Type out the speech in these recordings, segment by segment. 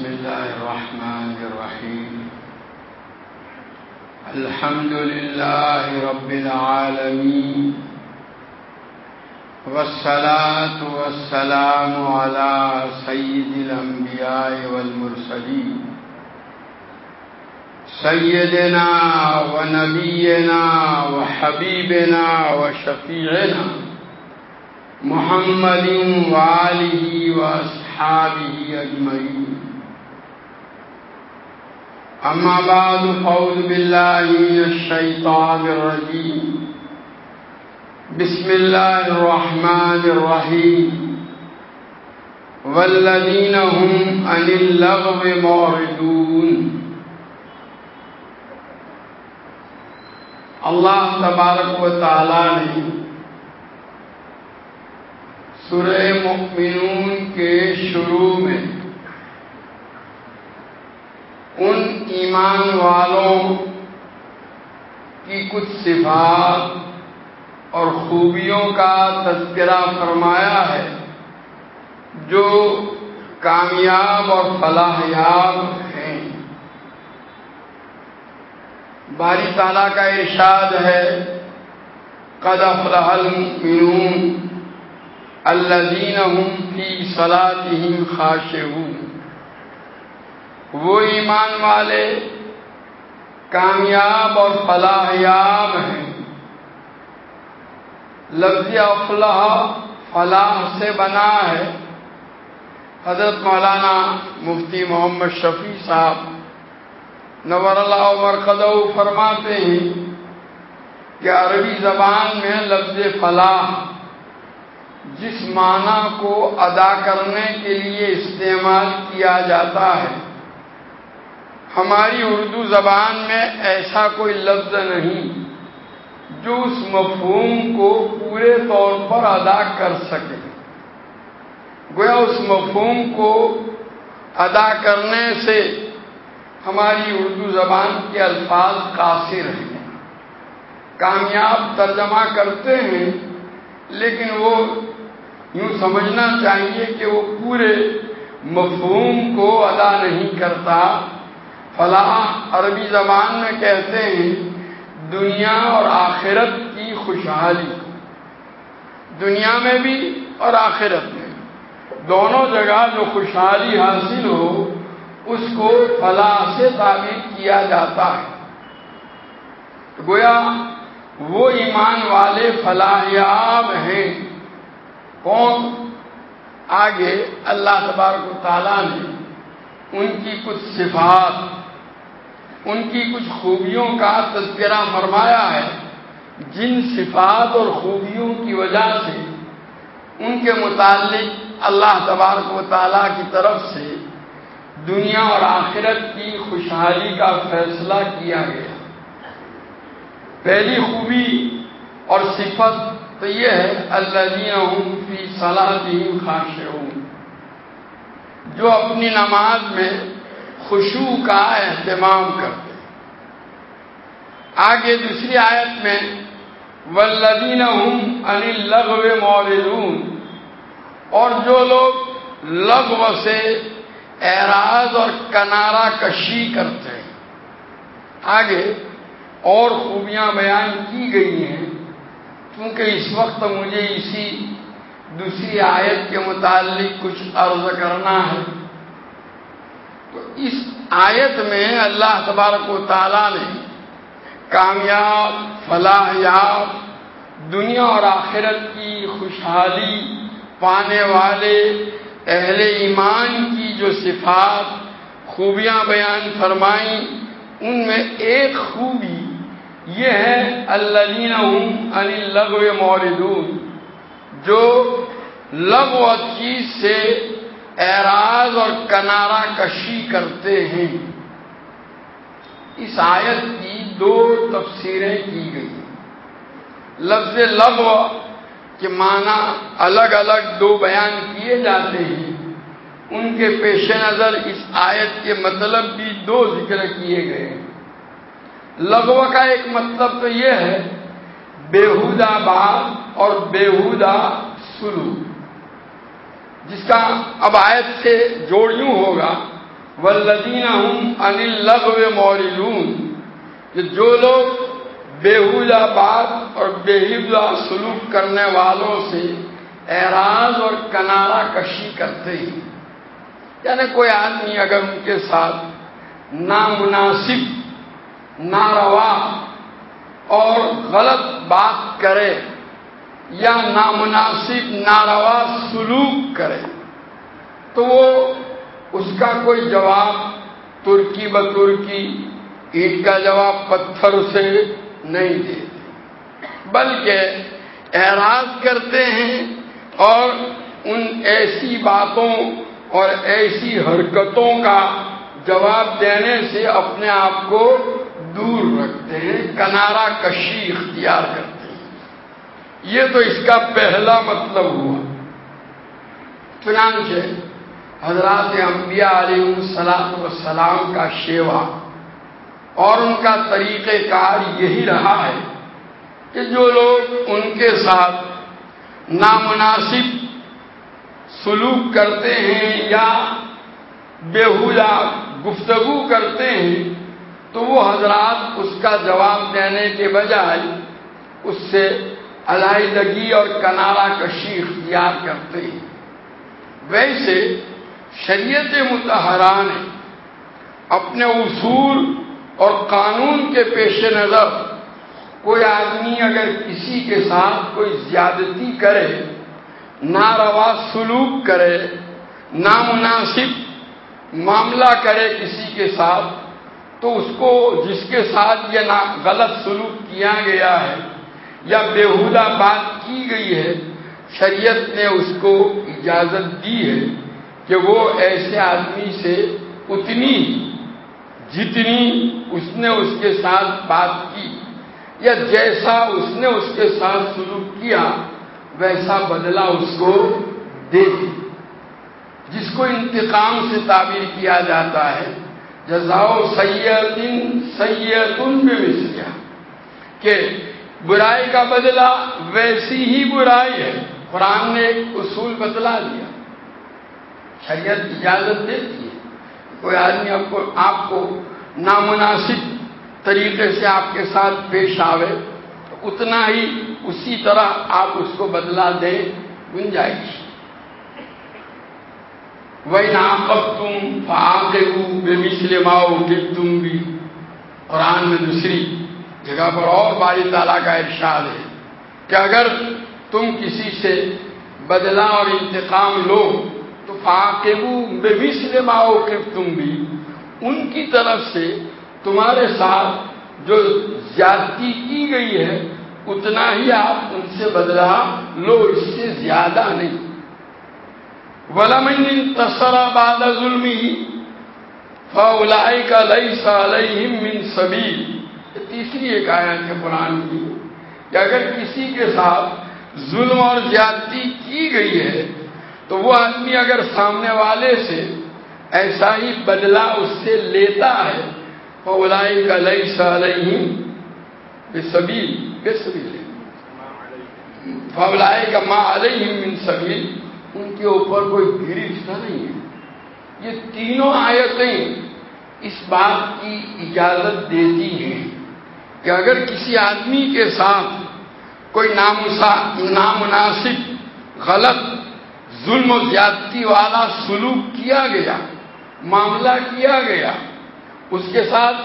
بسم الله الرحمن الرحيم. الحمد لله رب العالمين. والصلاة والسلام على سيد الأنبياء والمرسلين. سيدنا ونبينا وحبيبنا وشفيعنا محمد وآله وأصحابه أجمعين. أما بعد فأعوذ بالله من الشيطان الرجيم. بسم الله الرحمن الرحيم. والذين هم عن اللغو معرضون. اللہ تبارک و تعالی نے سورہ مؤمنون کے شروع میں ان ایمان والوں کی کچھ صفات اور خوبیوں کا تذکرہ فرمایا ہے، جو کامیاب اور فلاحیاب ہیں۔ باری تعالیٰ کا ارشاد ہے، قد افلح المؤمنون الذین هم فی صلاتهم خاشعون۔ وہ ایمان والے کامیاب اور فلاحیاب ہیں۔ لفظ افلاح فلاح سے بنا ہے۔ حضرت مولانا مفتی محمد شفیع صاحب نور اللہ عمر فرماتے ہیں کہ عربی زبان میں لفظ فلاح جس معنی کو ادا کرنے کے لیے استعمال کیا جاتا ہے۔ ہماری اردو زبان میں ایسا کوئی لفظ نہیں جو اس مفہوم کو پورے طور پر ادا کر سکے۔ گویا اس مفہوم کو ادا کرنے سے ہماری اردو زبان کے الفاظ قاصر ہیں۔ کامیاب ترجمہ کرتے ہیں، لیکن وہ یوں سمجھنا چاہیے کہ وہ پورے مفہوم کو ادا نہیں کرتا۔ فلاح عربی زبان میں کہتے ہیں، دنیا اور آخرت کی خوشحالی۔ دنیا میں بھی اور آخرت میں۔ دونوں جگہ جو خوشحالی حاصل ہو، اس کو فلاح سے تعبیر کیا جاتا ہے۔ گویا، وہ ایمان والے فلاحیاب ہیں۔ کون؟ آگے اللہ تبارک و تعالیٰ نے ان کی کچھ صفات، ان کی کچھ خوبیوں کا تذکرہ فرمایا ہے، جن صفات اور خوبیوں کی وجہ سے، ان کے متعلق اللہ تبارک و تعالیٰ کی طرف سے دنیا اور آخرت کی خوشحالی کا فیصلہ کیا گیا۔ پہلی خوبی اور صفت تو یہ ہے اللہ فی صلاح خاص جو اپنی نماز میں خوشو کا اہتمام کرتے آگے دوسری آیت میں ولدین لغو مولدون اور جو لوگ لغو سے اعراض اور کنارا کشی کرتے ہیں۔ آگے، اور خوبیاں بیان کی گئی ہیں، کیونکہ اس وقت مجھے اسی دوسری آیت کے متعلق کچھ عرض کرنا ہے۔ تو اس آیت میں اللہ تبارک و تعالیٰ نے کامیاب فلاح یاب دنیا اور آخرت کی خوشحالی پانے والے اہل ایمان کی جو صفات، خوبیاں بیان فرمائیں، ان میں ایک خوبی یہ ہے اللہ لغو موردون جو لغو چیز سے اعراض اور کنارا کشی کرتے ہیں۔ اس آیت کی دو تفسیریں کی گئی۔ لفظ لغو کے معنی الگ الگ دو بیان کیے جاتے ہیں۔ ان کے پیش نظر اس آیت کے مطلب بھی دو ذکر کیے گئے ہیں۔ لغو کا ایک مطلب تو یہ ہے بےحودہ بات اور بےحودہ سلو۔ جس کا اب آیت سے جوڑ یوں ہوگا ولدین ہوں انل لغو مورلون جو لوگ بےحودہ بات اور بےحودہ سلوک کرنے والوں سے اعراض اور کنارا کشی کرتے ہیں۔ یعنی کوئی آدمی اگر ان کے ساتھ نامناسب، ناروا اور غلط بات کرے یا نامناسب ناروا سلوک کرے، تو وہ اس کا کوئی جواب ترکی بترکی اینٹ کا جواب پتھر سے نہیں دیتے بلکہ اعراض کرتے ہیں اور ان ایسی باتوں اور ایسی حرکتوں کا جواب دینے سے اپنے آپ کو دور رکھتے ہیں کنارا کشی اختیار کرتے ہیں۔ یہ تو اس کا پہلا مطلب ہوا۔ چنانچہ حضرات انبیاء علیہ السلام وسلام کا شیوا اور ان کا طریقہ کار یہی رہا ہے کہ جو لوگ ان کے ساتھ نامناسب سلوک کرتے ہیں یا بےحودہ گفتگو کرتے ہیں تو وہ حضرات اس کا جواب دینے کے بجائے اس سے علیحدگی اور کنارا کشی اختیار کرتے ہیں۔ ویسے شریعت متحرہ نے اپنے اصول اور قانون کے پیش نظر کوئی آدمی اگر کسی کے ساتھ کوئی زیادتی کرے، ناروا سلوک کرے، نامناسب معاملہ کرے کسی کے ساتھ تو اس کو جس کے ساتھ یہ غلط سلوک کیا گیا ہے یا بےحودہ بات کی گئی ہے، شریعت نے اس کو اجازت دی ہے کہ وہ ایسے آدمی سے اتنی، جتنی اس نے اس کے ساتھ بات کی یا جیسا اس نے اس کے ساتھ سلوک کیا، ویسا بدلہ اس کو دے جس کو انتقام سے تعبیر کیا جاتا ہے جزاؤ سیدن سیتن میں کہ برائی کا بدلہ ویسی ہی برائی ہے۔ قرآن نے ایک اصول بدلا دیا۔ شریعت اجازت دیتی ہے۔ کوئی آدمی آپ کو آپ کو نامناسب طریقے سے آپ کے ساتھ پیش آوے، تو اتنا ہی اسی طرح آپ اس کو بدلا دیں، گنجائش۔ تم فاقے بے مسلم آؤ تم بھی قرآن میں دوسری جگہ پر اور باری تعالیٰ کا ارشاد ہے کہ اگر تم کسی سے بدلا اور انتقام لو، تو فاقبو بے مسلم آؤ تم بھی ان کی طرف سے تمہارے ساتھ جو زیادتی کی گئی ہے، اتنا ہی آپ ان سے بدلا لو، اس سے زیادہ نہیں۔ ولمن تصرا باد ظلم ہی فلائی کا من سبھی تیسری ایک آیت ہے قرآن کی کہ اگر کسی کے ساتھ ظلم اور زیادتی کی گئی ہے، تو وہ آدمی اگر سامنے والے سے ایسا ہی بدلا اس سے لیتا ہے فلائی کا لئی سالم بے سبھی بے سبھی فولائے کا ماں علیہ من سبھی ان کے اوپر کوئی گرفتہ نہیں ہے۔ یہ تینوں آیتیں اس بات کی اجازت دیتی ہیں کہ اگر کسی آدمی کے ساتھ کوئی نامناسب، غلط، ظلم و زیادتی والا سلوک کیا گیا، معاملہ کیا گیا، اس کے ساتھ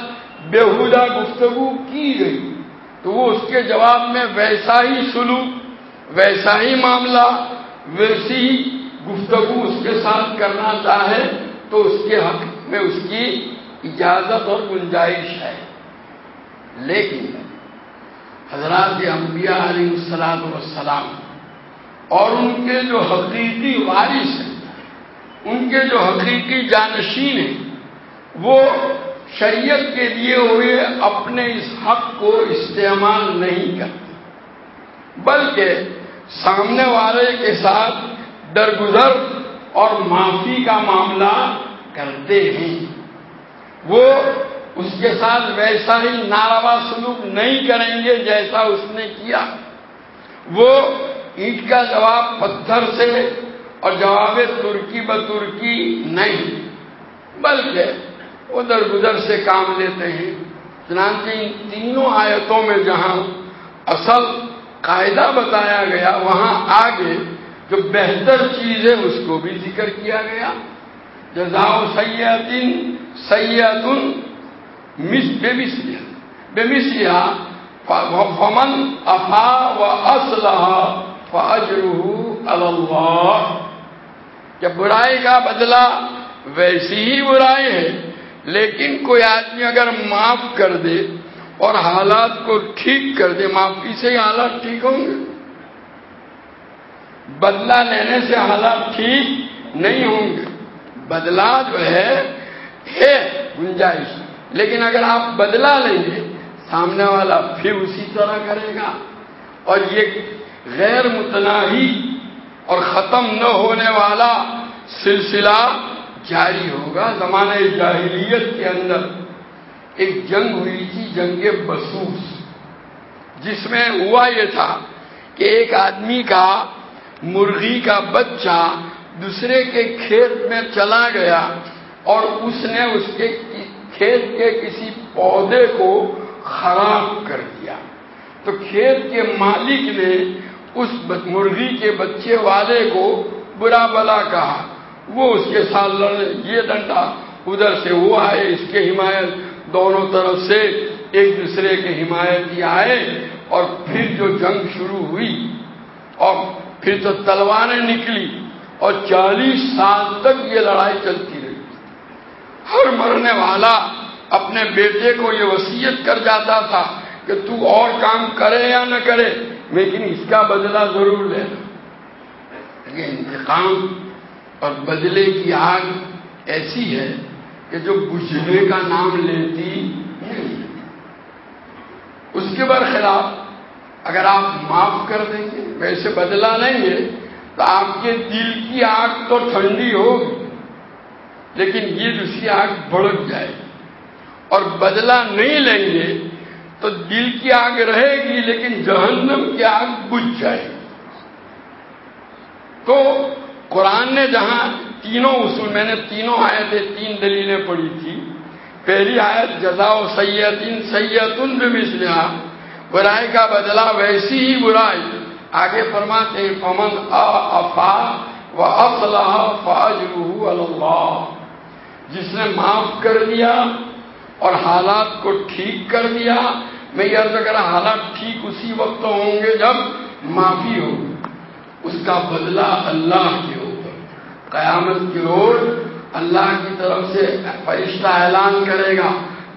بےحودہ گفتگو کی گئی، تو وہ اس کے جواب میں ویسا ہی سلوک، ویسا ہی معاملہ ویسی گفتگو اس کے ساتھ کرنا چاہے تو اس کے حق میں اس کی اجازت اور گنجائش ہے۔ لیکن حضرات انبیاء علیہ السلام وسلام اور ان کے جو حقیقی وارث ہیں، ان کے جو حقیقی جانشین ہیں، وہ شریعت کے لیے ہوئے اپنے اس حق کو استعمال نہیں کرتے، بلکہ سامنے والے کے ساتھ درگزر اور معافی کا معاملہ کرتے ہیں۔ وہ اس کے ساتھ ویسا ہی ناروا سلوک نہیں کریں گے جیسا اس نے کیا۔ وہ اینٹ کا جواب پتھر سے اور جواب ترکی بترکی نہیں، بلکہ ادھر گزر سے کام لیتے ہیں۔ چنانچہ ان تینوں آیتوں میں جہاں اصل قاعدہ بتایا گیا، وہاں آگے جو بہتر چیز ہے اس کو بھی ذکر کیا گیا۔ جزا سیاتن سیاتن مس بے مسیا بے مسیا فمن افا و اسلح فاجر اللہ کہ برائی کا بدلہ ویسی ہی برائی ہے، لیکن کوئی آدمی اگر معاف کر دے اور حالات کو ٹھیک کر دے معافی سے ہی حالات ٹھیک ہوں گے؟ بدلہ لینے سے حالات ٹھیک نہیں ہوں گے۔ بدلہ جو ہے ہے گنجائش۔ لیکن اگر آپ بدلہ لیں گے، سامنے والا پھر اسی طرح کرے گا۔ اور یہ غیر متناہی اور ختم نہ ہونے والا سلسلہ جاری ہوگا زمانہ جاہلیت کے اندر۔ ایک جنگ ہوئی تھی، جنگ بسوس جس میں ہوا یہ تھا کہ ایک آدمی کا مرغی کا بچہ دوسرے کے کھیت میں چلا گیا اور اس نے اس کے کھیت کے کسی پودے کو خراب کر دیا۔ تو کھیت کے مالک نے اس مرغی کے بچے والے کو برا بلا کہا۔ وہ اس کے ساتھ لڑنے، یہ ڈنڈا ادھر سے وہ آئے اس کے حمایت دونوں طرف سے ایک دوسرے کے حمایتی آئے اور پھر جو جنگ شروع ہوئی اور پھر تو تلواریں نکلی اور چالیس سال تک یہ لڑائی چلتی رہی۔ ہر مرنے والا اپنے بیٹے کو یہ وسیعت کر جاتا تھا کہ تو اور کام کرے یا نہ کرے، لیکن اس کا بدلہ ضرور لینا۔ یہ انتقام اور بدلے کی آگ ایسی ہے کہ جو بجھنے کا نام لیتی نہیں اس کے برخلاف اگر آپ معاف کر دیں گے ویسے بدلا لیں گے تو آپ کے دل کی آگ تو ٹھنڈی ہوگی، لیکن یہ دوسری آگ بڑک جائے گی اور بدلا نہیں لیں گے، تو دل کی آگ رہے گی، لیکن جہنم کی آگ بجھ جائے گی۔ تو قرآن نے جہاں تینوں اصول، میں نے تینوں آیتیں، تین دلیلیں پڑھی تھی۔ پہلی آیت جزا و سیتن سیتن بھی مسلح برائی کا بدلہ ویسی ہی برائی۔ آگے فرماتے فمن افا و اصلاح فاج اللہ جس نے معاف کر دیا اور حالات کو ٹھیک کر دیا، میں یہ عرض کرا حالات ٹھیک اسی وقت ہوں گے جب معافی ہو۔ اس کا بدلہ اللہ کے اوپر قیامت کی روز اللہ کی طرف سے فرشتہ اعلان کرے گا،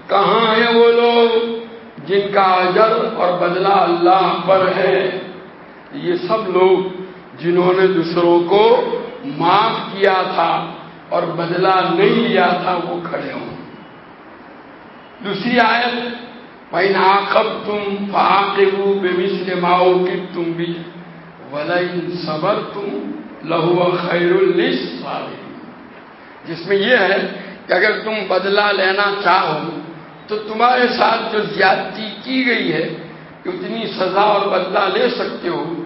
کہاں ہیں وہ لوگ جن کا اجر اور بدلہ اللہ پر ہے؟ یہ سب لوگ جنہوں نے دوسروں کو معاف کیا تھا اور بدلہ نہیں لیا تھا، وہ کھڑے ہوں۔ دوسری آیت بھائی ناقب تم فاقبو بے مسل ماؤ کی تم بھی ولئن صبر تم لہو خیر جس میں یہ ہے کہ اگر تم بدلہ لینا چاہو تو تمہارے ساتھ جو زیادتی کی گئی ہے اتنی سزا اور بدلہ لے سکتے ہو۔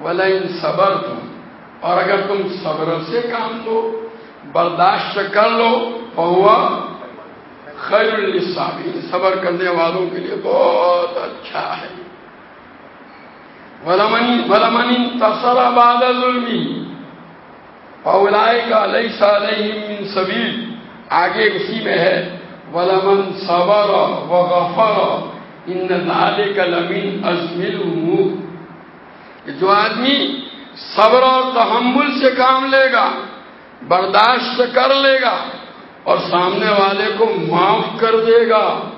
ولئن صبر تم اور اگر تم صبر سے کام لو، برداشت کر لو ہوا خیر الصابین صبر کرنے والوں کے لیے بہت اچھا ہے۔ ولمنی تصر بعد ظلمی پولائے کا لئی سالم سبیر آگے اسی میں ہے، ولمن صبر و غفر۔ ان نالے کا لمین ازمل جو آدمی صبر اور تحمل سے کام لے گا، برداشت کر لے گا، اور سامنے والے کو معاف کر دے گا۔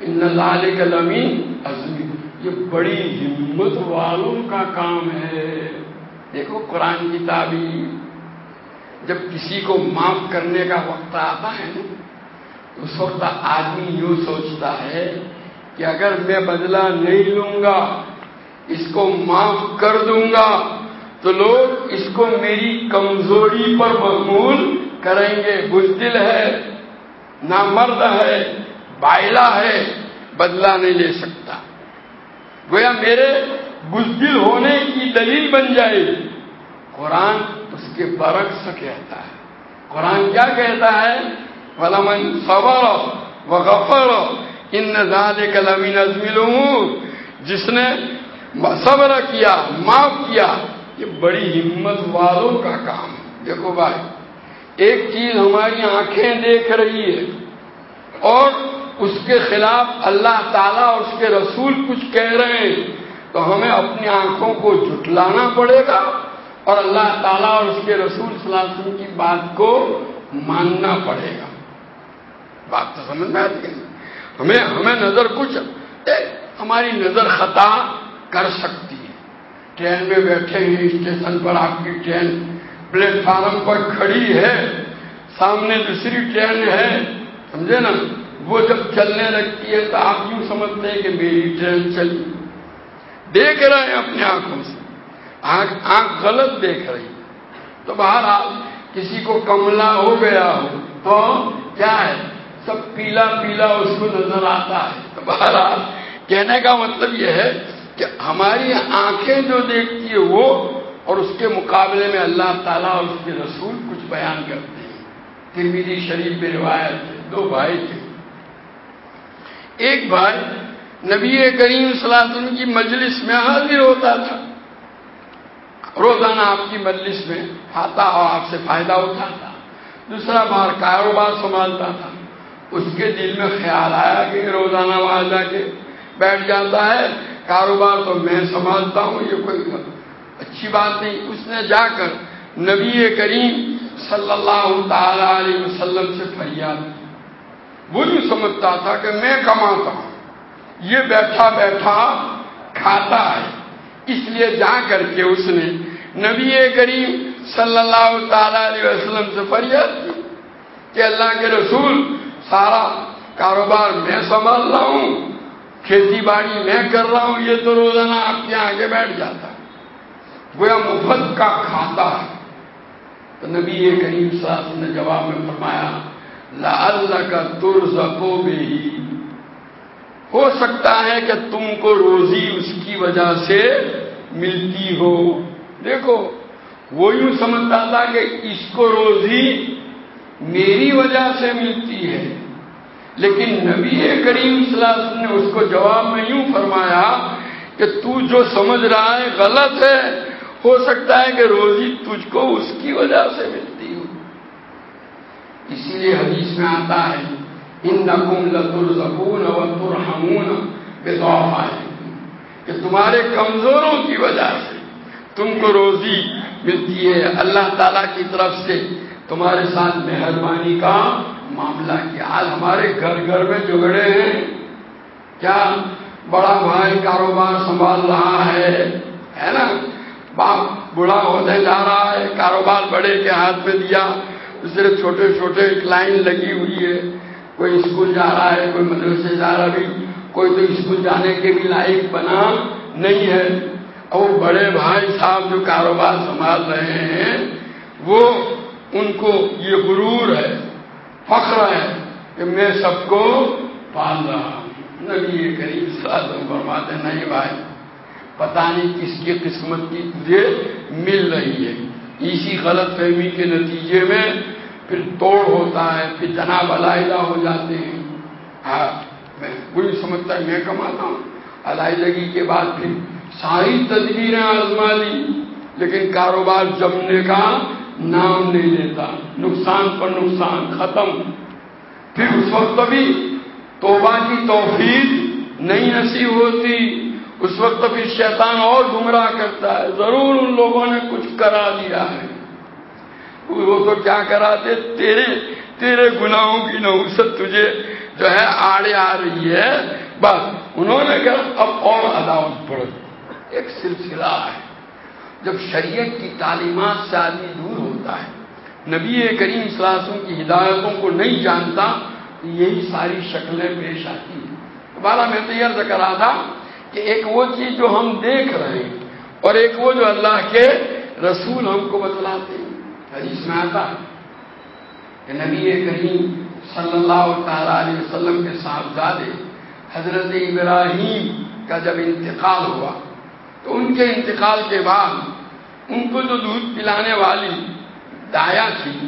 ان لال کا لمین ازمی یہ بڑی ہمت والوں کا کام ہے۔ دیکھو، قرآن کی تعبیر جب کسی کو معاف کرنے کا وقت آتا ہے نا، اس وقت آدمی یوں سوچتا ہے کہ اگر میں بدلہ نہیں لوں گا، اس کو معاف کر دوں گا، تو لوگ اس کو میری کمزوری پر محمول کریں گے۔ بزدل ہے، نامرد ہے بائلا ہے، بدلہ نہیں لے سکتا۔ گویا میرے بزدل ہونے کی دلیل بن جائے۔ قرآن اس کے برعکس کہتا ہے۔ قرآن کیا کہتا ہے؟ ولمن صبر و غفر ان نظال کلمی نظم جس نے صبر کیا، معاف کیا، یہ بڑی ہمت والوں کا کام۔ دیکھو بھائی، ایک چیز ہماری آنکھیں دیکھ رہی ہے اور اس کے خلاف اللہ تعالیٰ اور اس کے رسول کچھ کہہ رہے ہیں۔ تو ہمیں اپنی آنکھوں کو جھٹلانا پڑے گا اور اللہ تعالیٰ اور اس کے رسول صلی اللہ علیہ وسلم کی بات کو ماننا پڑے گا۔ بات تو سمجھ میں آتی ہے؟ ہمیں ہمیں نظر کچھ ہماری نظر خطا کر سکتی ہے۔ ٹرین میں بیٹھے ہیں، اسٹیشن پر آپ کی ٹرین، پلیٹ فارم پر کھڑی ہے، سامنے دوسری ٹرین ہے، سمجھے نا؟ وہ جب چلنے لگتی ہے تو آپ یوں سمجھتے ہیں کہ میری ٹرین چلی۔ دیکھ رہے ہیں اپنی آنکھوں سے۔ آنکھ آنکھ غلط دیکھ رہی تو باہر کسی کو کملا ہو گیا ہو تو کیا ہے؟ سب پیلا پیلا اس کو نظر آتا ہے۔ تو باہر کہنے کا مطلب یہ ہے کہ ہماری آنکھیں جو دیکھتی ہے وہ اور اس کے مقابلے میں اللہ تعالیٰ اور اس کے رسول کچھ بیان کرتے ہیں۔ ترمیدی شریف میں روایت ہے، دو بھائی تھے۔ ایک بھائی نبی کریم صلی اللہ علیہ وسلم کی مجلس میں حاضر ہوتا تھا۔ روزانہ آپ کی مجلس میں آتا اور آپ سے فائدہ اٹھاتا۔ دوسرا بار کاروبار سنبھالتا تھا۔ اس کے دل میں خیال آیا کہ روزانہ وہاں جا کے بیٹھ جاتا ہے۔ کاروبار تو میں سنبھالتا ہوں، یہ کوئی اچھی بات نہیں۔ اس نے جا کر نبی کریم صلی اللہ تعالی علیہ وسلم سے فریاد وہ نہیں سمجھتا تھا کہ میں کماتا ہوں۔ یہ بیٹھا بیٹھا کھاتا ہے۔ اس لیے جا کر کے اس نے نبی کریم صلی اللہ تعالی علیہ وسلم سے فریاد کی کہ اللہ کے رسول سارا کاروبار میں سنبھال رہا ہوں، کھیتی باڑی میں کر رہا ہوں، یہ تو روزانہ آپ کے آگے بیٹھ جاتا۔ گویا مفت کا کھاتا ہے۔ تو نبی کریم صلی نے جواب میں فرمایا اللہ کا ترزقو بھی ہو سکتا ہے کہ تم کو روزی اس کی وجہ سے ملتی ہو۔ دیکھو، وہ یوں سمجھتا تھا کہ اس کو روزی میری وجہ سے ملتی ہے۔ لیکن نبی کریم صلی اللہ علیہ وسلم نے اس کو جواب میں یوں فرمایا کہ تو جو سمجھ رہا ہے غلط ہے، ہو سکتا ہے کہ روزی تجھ کو اس کی وجہ سے ملتی ہو۔ اسی لیے حدیث میں آتا ہے ان نقم لطرزکون و ترحمون کہ تمہارے کمزوروں کی وجہ سے تم کو روزی ملتی ہے۔ اللہ تعالی کی طرف سے تمہارے ساتھ مہربانی کا معاملہ کیا۔ آج ہمارے گھر گھر میں جگڑے ہیں۔ کیا بڑا بھائی کاروبار سنبھال رہا ہے؟ ہے نا؟ باپ بڑا ہونے جا رہا ہے، کاروبار بڑے کے ہاتھ میں دیا، دوسرے چھوٹے چھوٹے ایک لائن لگی ہوئی ہے۔ کوئی اسکول جا رہا ہے، کوئی مدرسے جا رہا بھی کوئی تو اسکول جانے کے بھی لائق بنا نہیں ہے۔ اور وہ بڑے بھائی صاحب جو کاروبار سنبھال رہے ہیں، وہ ان کو یہ غرور ہے، فخر ہے کہ میں سب کو پال رہا ہوں۔ نبی قریب سال فرماتے نہیں بھائی، پتہ نہیں کس کی قسمت کی تجھے مل رہی ہے۔ اسی غلط فہمی کے نتیجے میں پھر توڑ ہوتا ہے، پھر جناب علاحدہ ہو جاتے ہیں۔ ہاں میں وہی سمجھتا ہے میں کماتا ہوں۔ علاحدگی کے بعد پھر ساری تدبیریں آزما لی، لیکن کاروبار جمنے کا نام نہیں لیتا۔ نقصان پر نقصان ختم۔ پھر اس وقت بھی توبہ کی توفیق نہیں نصیب ہوتی۔ اس وقت پھر شیطان اور گمراہ کرتا ہے۔ ضرور ان لوگوں نے کچھ کرا دیا ہے۔ وہ تو کیا کراتے؟ تیرے تیرے گناہوں کی نوسط تجھے جو ہے آڑے آ رہی ہے۔ بس، انہوں نے کہا، اب اور عداوت پڑھ ایک سلسلہ ہے۔ جب شریعت کی تعلیمات سے آدمی دور ہوتا ہے، نبی کریم صلی اللہ علیہ وسلم کی ہدایتوں کو نہیں جانتا، تو یہی ساری شکلیں پیش آتی ہیں۔ دوبارہ میں تو یہ ذکر رہا تھا کہ ایک وہ چیز جو ہم دیکھ رہے ہیں اور ایک وہ جو اللہ کے رسول ہم کو بتلاتے ہیں۔ حدیث میں آتا کہ نبی کریم صلی اللہ تعالی علیہ وسلم کے صاحبزادے حضرت ابراہیم کا جب انتقال ہوا تو ان کے انتقال کے بعد ان کو جو دودھ پلانے والی دایا تھی،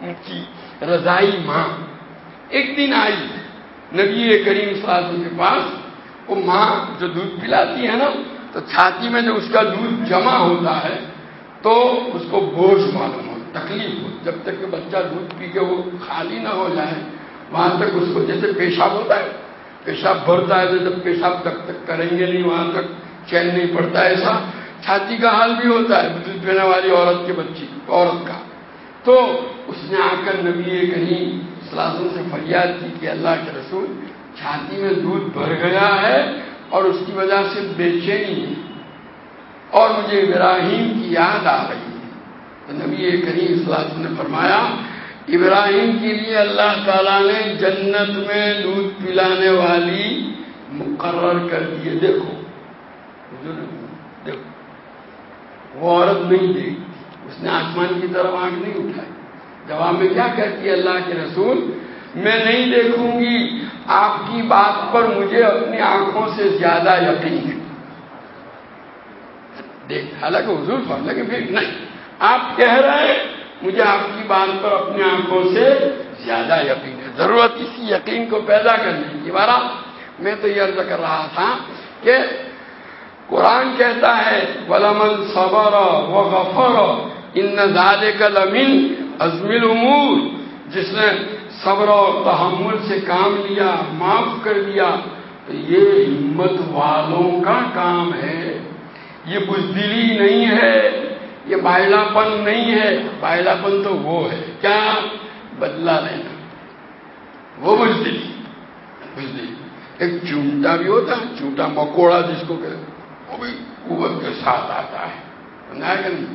ان کی رضائی ماں۔ ایک دن آئی نبی کریم صلی اللہ علیہ وسلم کے پاس، وہ ماں جو دودھ پلاتی ہے نا، تو چھاتی میں جو اس کا دودھ جمع ہوتا ہے تو اس کو بوجھ معلوم ہو تکلیف ہو، جب تک کہ بچہ دودھ پی کے وہ خالی نہ ہو جائے، وہاں تک اس کو جیسے پیشاب ہوتا ہے، پیشاب بھرتا ہے تو جب پیشاب تک تک کریں گے نہیں، وہاں تک چین نہیں پڑتا ایسا۔ چھاتی کا حال بھی ہوتا ہے، دودھ پینے والی عورت کے بچی، عورت کا۔ تو اس نے آ کر نبی کریم سلاسن سے فریاد کی کہ اللہ کے رسول، چھاتی میں دودھ بھر گیا ہے اور اس کی وجہ سے بے چینی ہے۔ اور مجھے ابراہیم کی یاد آ رہی ہے۔ نبی کریم صلی اللہ علیہ وسلم نے فرمایا، ابراہیم کے لیے اللہ تعالیٰ نے جنت میں دودھ پلانے والی مقرر کر دیے دیکھو دیکھو، وہ عورت نہیں دیکھتی۔ اس نے آسمان کی طرف آنکھ نہیں اٹھائی۔ جواب میں کیا کہتی ہے اللہ کے رسول؟ میں نہیں دیکھوں گی۔ آپ کی بات پر مجھے اپنی آنکھوں سے زیادہ یقین ہے۔ دیکھ، حالانکہ حضور فرما کہ پھر نہیں۔ آپ کہہ رہے ہیں، مجھے آپ کی بات پر اپنی آنکھوں سے زیادہ یقین ہے۔ ضرورت اسی یقین کو پیدا کرنے کی۔ بارہ میں تو یہ عرض کر رہا تھا کہ قرآن کہتا ہے، ولمن صبر و غفر ان نظارے کا لمن ازمل امور جس نے صبر اور تحمل سے کام لیا، معاف کر دیا تو یہ ہمت والوں کا کام ہے۔ یہ بزدلی نہیں ہے۔ یہ بائلا پن نہیں ہے بائلا پن تو وہ ہے۔ کیا بدلا لینا؟ وہ بزدلی بزدلی ایک چونٹا بھی ہوتا ہے، چونٹا مکوڑا جس کو کہتے وہ بھی قوت کے ساتھ آتا ہے۔ کہ نہیں؟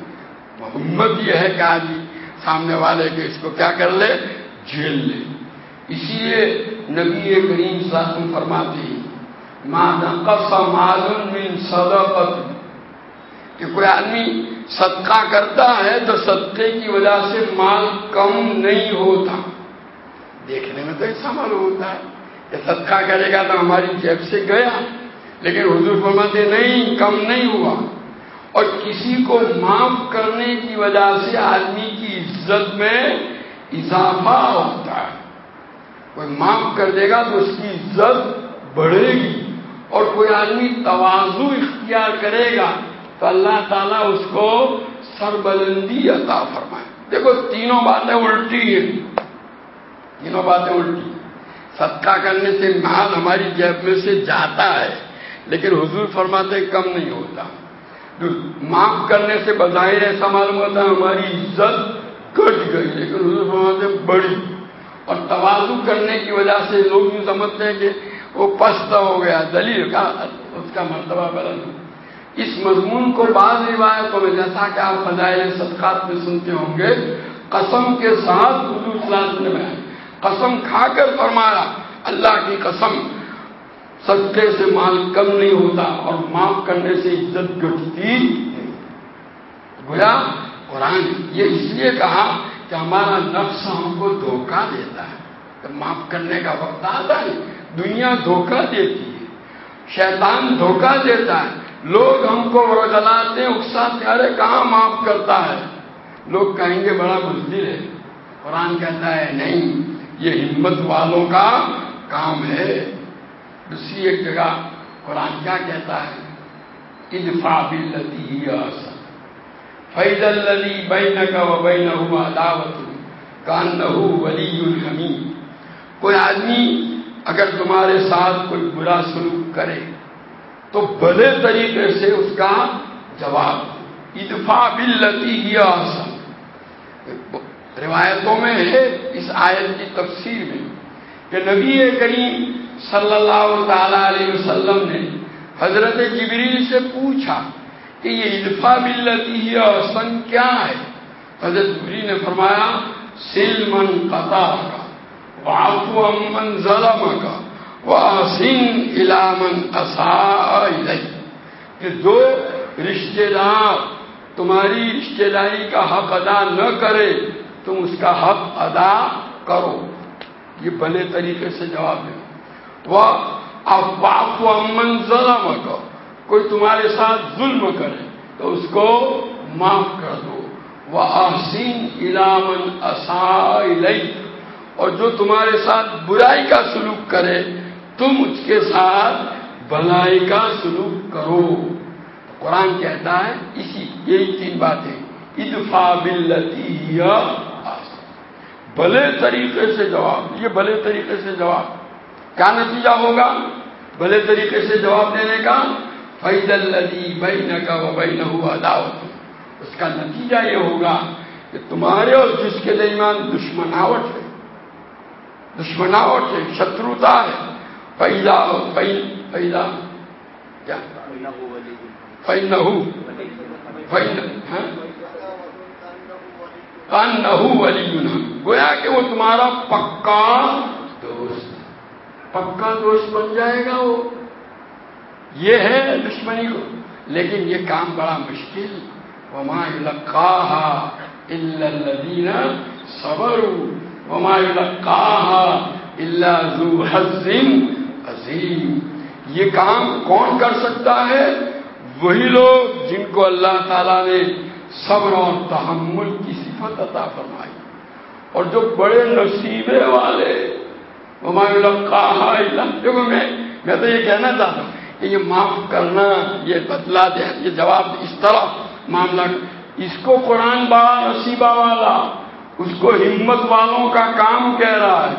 محمد یہ ہے کہ آدمی سامنے والے کے اس کو کیا کر لے؟ جھیل لے۔ اسی لیے نبی کریم صاحب فرماتے ہیں من صدقت کہ کوئی آدمی صدقہ کرتا ہے تو صدقے کی وجہ سے مال کم نہیں ہوتا۔ دیکھنے میں تو ایسا معلوم ہوتا ہے کہ صدقہ کرے گا تو ہماری جیب سے گیا، لیکن حضور فرماتے نہیں، کم نہیں ہوا۔ اور کسی کو معاف کرنے کی وجہ سے آدمی کی عزت میں اضافہ ہوتا ہے۔ کوئی معاف کر دے گا تو اس کی عزت بڑھے گی اور کوئی آدمی توازو اختیار کرے گا تو اللہ تعالیٰ اس کو سربلندی عطا فرمائے۔ دیکھو، تینوں باتیں الٹی ہیں۔ تینوں باتیں الٹی۔ صدقہ کرنے سے مال ہماری جیب میں سے جاتا ہے، لیکن حضور فرماتے کم نہیں ہوتا۔ معاف کرنے سے بظاہر ایسا معلوم ہوتا ہے ہماری عزت گٹ گئی، لیکن حضور فرماتے بڑی۔ اور توازو کرنے کی وجہ سے لوگ یوں سمجھتے ہیں کہ وہ پست ہو گیا، دلیل کا اس کا مرتبہ بدل اس مضمون کو بعض روایتوں میں، جیسا کہ آپ فضائل صدقات میں سنتے ہوں گے، قسم کے ساتھ حضور صلی اللہ علیہ قسم کھا کر فرمایا، اللہ کی قسم، صدقے سے مال کم نہیں ہوتا اور معاف کرنے سے عزت گٹتی گویا قرآن یہ اس لیے کہا کہ ہمارا نفس ہم کو دھوکہ دیتا ہے۔ کہ معاف کرنے کا وقت آتا ہے، دنیا دھوکہ دیتی ہے، شیطان دھوکہ دیتا ہے۔ لوگ ہم کو جلاتے اکساتے ارے کہاں معاف کرتا ہے؟ لوگ کہیں گے بڑا بزدل ہے۔ قرآن کہتا ہے، نہیں، یہ ہمت والوں کا کام ہے۔ دوسری ایک جگہ قرآن کیا کہتا ہے؟ ادفا بلتی فیض اللی بین کا و بین ہوا دعوت کان ولی الحمی کوئی آدمی اگر تمہارے ساتھ کوئی برا سلوک کرے تو بھلے طریقے سے اس کا جواب ادفا بلتی ہی آسن روایتوں میں ہے اس آیت کی تفسیر میں کہ نبی کریم صلی اللہ تعالی علیہ وسلم نے حضرت جبریل سے پوچھا کہ یہ ادفا بلتی ہی آسن کیا ہے؟ حضرت جبریل نے فرمایا سل من قطع کا وعفو امن ظلم کا واسن علامن اصا کہ جو رشتے دار تمہاری رشتے داری کا حق ادا نہ کرے، تم اس کا حق ادا کرو۔ یہ بھلے طریقے سے جواب دے۔ وہ افواف و امن ظلم کا کوئی تمہارے ساتھ ظلم کرے تو اس کو معاف کر دو۔ وہ آسین علامن اور جو تمہارے ساتھ برائی کا سلوک کرے تم اس کے ساتھ بلائی کا سلوک کرو۔ قرآن کہتا ہے، اسی، یہی تین باتیں۔ ادفا بلتی بھلے طریقے سے جواب، یہ بھلے طریقے سے جواب۔ کیا نتیجہ ہوگا؟ بھلے طریقے سے جواب دینے کا۔ فیض الدی بین کا وبئی نہ ہوا دعوت اس کا نتیجہ یہ ہوگا کہ تمہارے اور جس کے درمیان دشمناوٹ ہے۔ دشمناوٹ ہے، شتروتا ہے۔ پیدا کیا فین ولی گویا کہ وہ تمہارا پکا دوست پکا دوست بن جائے گا وہ۔ یہ ہے دشمنی کو۔ لیکن یہ کام بڑا مشکل۔ وما الذین صبروا۔ وما الا ذو حظ عظیم۔ یہ کام کون کر سکتا ہے؟ وہی لوگ جن کو اللہ تعالی نے صبر اور تحمل کی صفت عطا فرمائی۔ اور جو بڑے نصیبے والے دیکھو میں میں تو یہ کہنا چاہتا ہوں کہ یہ معاف کرنا، یہ بدلا دے یہ جواب اس طرح معاملہ۔ اس کو قرآن بڑا نصیبہ والا، اس کو ہمت والوں کا کام کہہ رہا ہے۔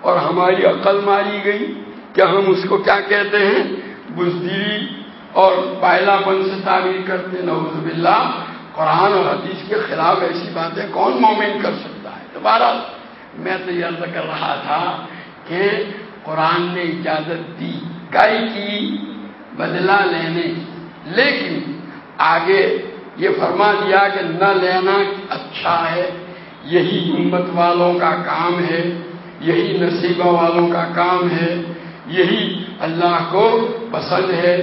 اور ہماری عقل ماری گئی۔ کہ ہم اس کو کیا کہتے ہیں؟ بزدری اور پائلا پن سے تعمیر کرتے نوز باللہ، قرآن اور حدیث کے خلاف ایسی باتیں کون مومن کر سکتا ہے؟ دوبارہ میں تو یہ عرض کر رہا تھا کہ قرآن نے اجازت دی گائے کی بدلا لینے۔ لیکن آگے یہ فرما دیا کہ نہ لینا اچھا ہے، یہی ہمت والوں کا کام ہے، یہی نصیبہ والوں کا کام ہے۔ یہی اللہ کو پسند ہے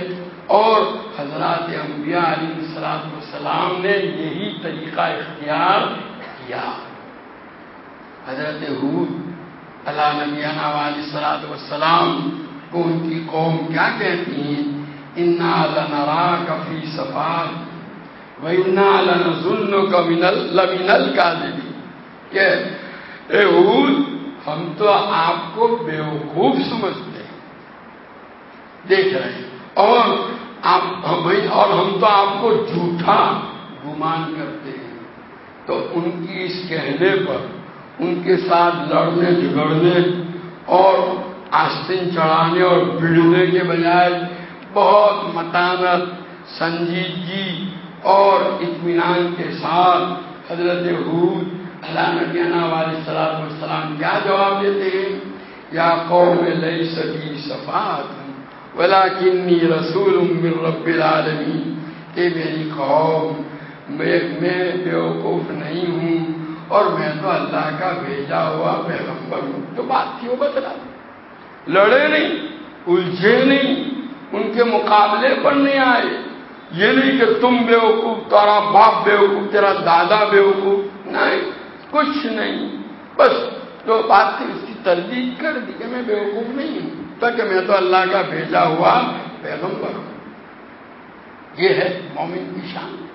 اور حضرات انبیاء علیہ السلام والسلام نے یہی طریقہ اختیار کیا۔ حضرت حود اللہ نبی علیہ السلام والسلام کو ان کی قوم کیا کہتی ہیں؟ انا لنرا کفی سفار و انا لنظن کا لمنل کا کہ اے حود ہم تو آپ کو بیوقوف سمجھتے دیکھ رہے ہیں۔ اور آپ اور ہم تو آپ کو جھوٹا گمان کرتے ہیں۔ تو ان کی اس کہنے پر، ان کے ساتھ لڑنے، جھگڑنے اور آستین چڑھانے اور بڑھنے کے بجائے بہت متانت، سنجیدگی اور اطمینان کے ساتھ حضرت حود اللہ نبیانہ والے سلاد والسلام کیا جواب دیتے ہیں؟ یا قوم لئی سبی صفات؟ ولا کنی رسول من رب العالمین کہ میری قوم، میں میں بیوقوف نہیں ہوں اور میں تو اللہ کا بھیجا ہوا پیغمبر ہوں۔ تو بات تھی وہ لڑے نہیں، الجھے نہیں، ان کے مقابلے پر نہیں آئے۔ یہ نہیں کہ تم بیوقوف تارا باپ بیوقوف تیرا دادا بیوقوف نہیں، کچھ نہیں۔ بس جو بات تھی اس کی تردید کر دی کہ میں بیوقوف نہیں ہوں۔ تاکہ میں تو اللہ کا بھیجا ہوا پیغمبر ہوں۔ یہ ہے مومن کی شان۔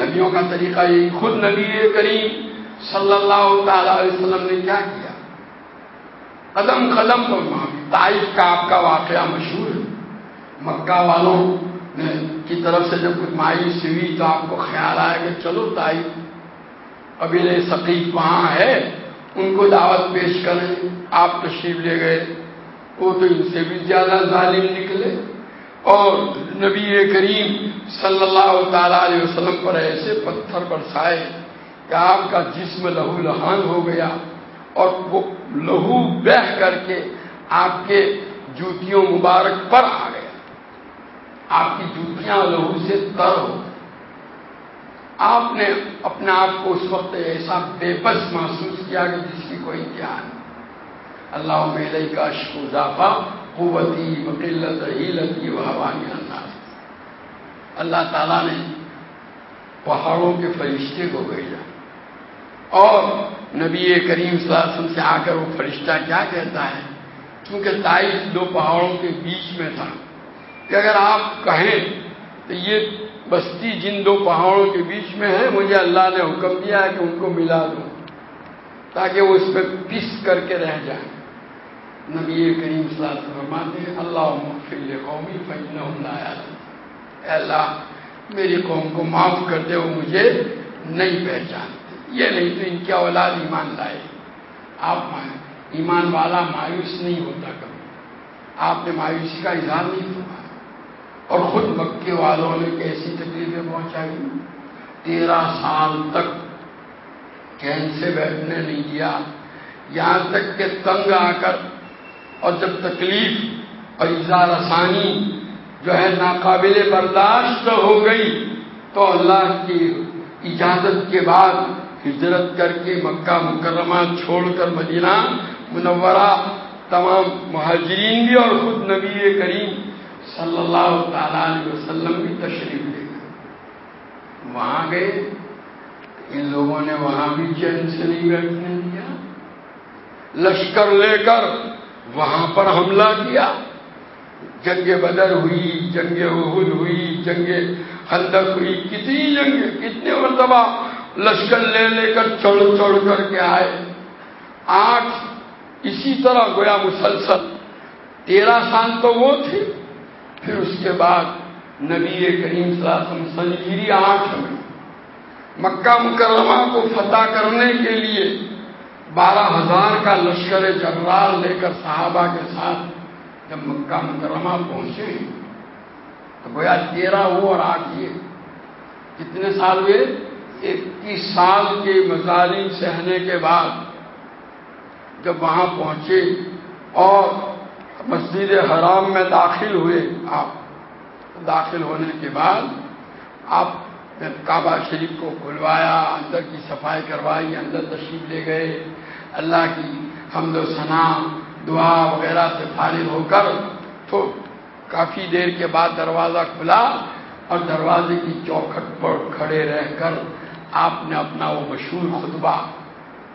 نبیوں کا طریقہ یہ خود نبی کریم صلی اللہ تعالی علیہ وسلم نے کیا کیا؟ قدم قدم پر تائف کا آپ کا واقعہ مشہور ہے۔ مکہ والوں نے کی طرف سے جب کچھ مایوس ہوئی تو آپ کو خیال آیا کہ چلو تائف قبیل ثقیف وہاں ہے۔ ان کو دعوت پیش کریں۔ آپ تشریف لے گئے۔ وہ تو ان سے بھی زیادہ ظالم نکلے اور نبی کریم صلی اللہ تعالی علیہ وسلم پر ایسے پتھر برسائے کہ آپ کا جسم لہو لہان ہو گیا اور وہ لہو بہ کر کے آپ کے جوتیوں مبارک پر آ گیا آپ کی جوتیاں لہو سے تر ہو۔ آپ نے اپنے آپ کو اس وقت ایسا بے بس محسوس کیا کہ جس کی کوئی دھیان اللہ میلے کا اشک اضافہ قوتی وکیلت ہیلتی و حوانی اللہ اللہ تعالیٰ نے پہاڑوں کے فرشتے کو بھیجا۔ اور نبی کریم صلی اللہ علیہ وسلم سے آ کر وہ فرشتہ کیا کہتا ہے؟ کیونکہ تائف دو پہاڑوں کے بیچ میں تھا۔ کہ اگر آپ کہیں تو یہ بستی جن دو پہاڑوں کے بیچ میں ہے، مجھے اللہ نے حکم دیا ہے کہ ان کو ملا دوں تاکہ وہ اس پہ پس کر کے رہ جائیں۔ نبی کریم صلی اللہ فرماتے ہیں اللہ مغفر قومی فجن اے اللہ، میری قوم کو معاف کر دے، وہ مجھے نہیں پہچانتے۔ یہ نہیں تو ان کی اولاد ایمان لائے۔ آپ ایمان والا مایوس نہیں ہوتا کبھی۔ آپ نے مایوسی کا اظہار نہیں فرمایا۔ اور خود مکے والوں نے کیسی تکلیفیں پہنچائی؟ تیرہ سال تک چین سے بیٹھنے نہیں دیا۔ یہاں تک کہ تنگ آ کر اور جب تکلیف اور اظہار آسانی جو ہے ناقابل برداشت ہو گئی تو اللہ کی اجازت کے بعد ہجرت کر کے مکہ مکرمہ چھوڑ کر مدینہ منورہ تمام مہاجرین بھی اور خود نبی کریم صلی اللہ تعالی علیہ وسلم بھی تشریف لے گئے وہاں گئے۔ ان لوگوں نے وہاں بھی چین سے نہیں بیٹھنے دیا۔ لشکر لے کر وہاں پر حملہ کیا۔ جنگ بدر ہوئی، جنگ احد ہوئی، جنگ خندق ہوئی، کتنی جنگ، کتنے مرتبہ لشکر لے لے کر چڑھ چڑھ کر کے آئے۔ آٹھ اسی طرح گویا مسلسل۔ تیرہ سال تو وہ تھے۔ پھر اس کے بعد نبی کریم صلی اللہ علیہ وسلم سنجیری آٹھ میں۔ مکہ مکرمہ کو فتح کرنے کے لیے بارہ ہزار کا لشکر جنرال لے کر صحابہ کے ساتھ جب مکہ مکرمہ پہنچے، تو گویا تیرہ وہ اور آٹھ یہ۔ کتنے سال ہوئے؟ اکیس سال کے مظالم سہنے کے بعد جب وہاں پہنچے اور مسجد حرام میں داخل ہوئے آپ۔ داخل ہونے کے بعد آپ نے کعبہ شریف کو کھلوایا، اندر کی صفائی کروائی، اندر تشریف لے گئے۔ اللہ کی حمد و ثنا، دعا وغیرہ سے فارغ ہو کر تو کافی دیر کے بعد دروازہ کھلا اور دروازے کی چوکھٹ پر کھڑے رہ کر آپ نے اپنا وہ مشہور خطبہ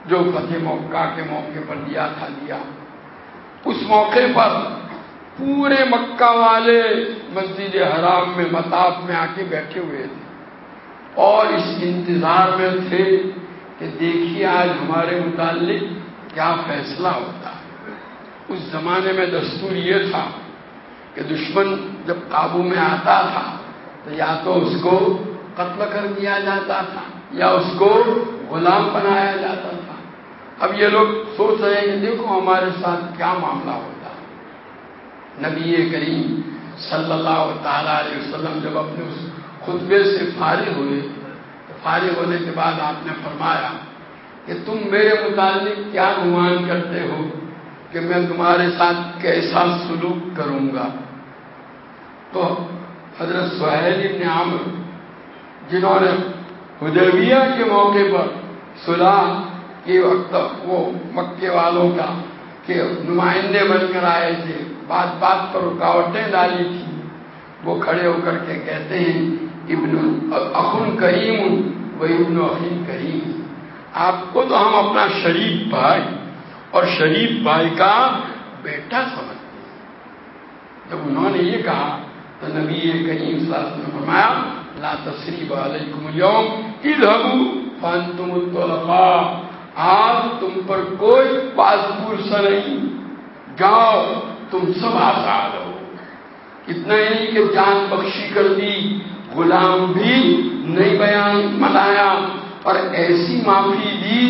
جو فتح موقع کے موقع پر دیا تھا، دیا۔ اس موقع پر پورے مکہ والے مسجد حرام میں متاف میں آ کے بیٹھے ہوئے تھے اور اس انتظار میں تھے کہ دیکھیے آج ہمارے متعلق کیا فیصلہ ہوتا ہے۔ اس زمانے میں دستور یہ تھا کہ دشمن جب قابو میں آتا تھا تو یا تو اس کو قتل کر دیا جاتا تھا یا اس کو غلام بنایا جاتا تھا۔ اب یہ لوگ سوچ رہے ہیں کہ دیکھو ہمارے ساتھ کیا معاملہ ہوتا ہے۔ نبی کریم صلی اللہ تعالی علیہ وسلم جب اپنے اس خطبے سے فارغ ہوئے فارغ ہونے کے بعد آپ نے فرمایا کہ تم میرے متعلق کیا گمان کرتے ہو کہ میں تمہارے ساتھ کیسا سلوک کروں گا؟ تو حضرت سہیل ابن عامر، جنہوں نے حدیبیہ کے موقع پر صلاح کے وقت وہ مکے والوں کا کہ نمائندے بن کر آئے تھے بات بات پر رکاوٹیں ڈالی تھی وہ کھڑے ہو کر کے کہتے ہیں ابن اخن کریم وہ ابن اخین کریم۔ آپ کو تو ہم اپنا شریف بھائی اور شریف بھائی کا بیٹا سمجھتے ہیں۔ جب انہوں نے یہ کہا تو نبی کریم صلی اللہ علیہ وسلم فرمایا، لا تصریب علیکم اليوم، اذهبوا فانتم الطلقاء۔ آج تم پر کوئی پاسپورٹ سا نہیں۔ جاؤ، تم سب آزاد ہو۔ اتنا ہی کہ جان بخشی کر دی۔ غلام بھی نہیں بیان منایا اور ایسی معافی دی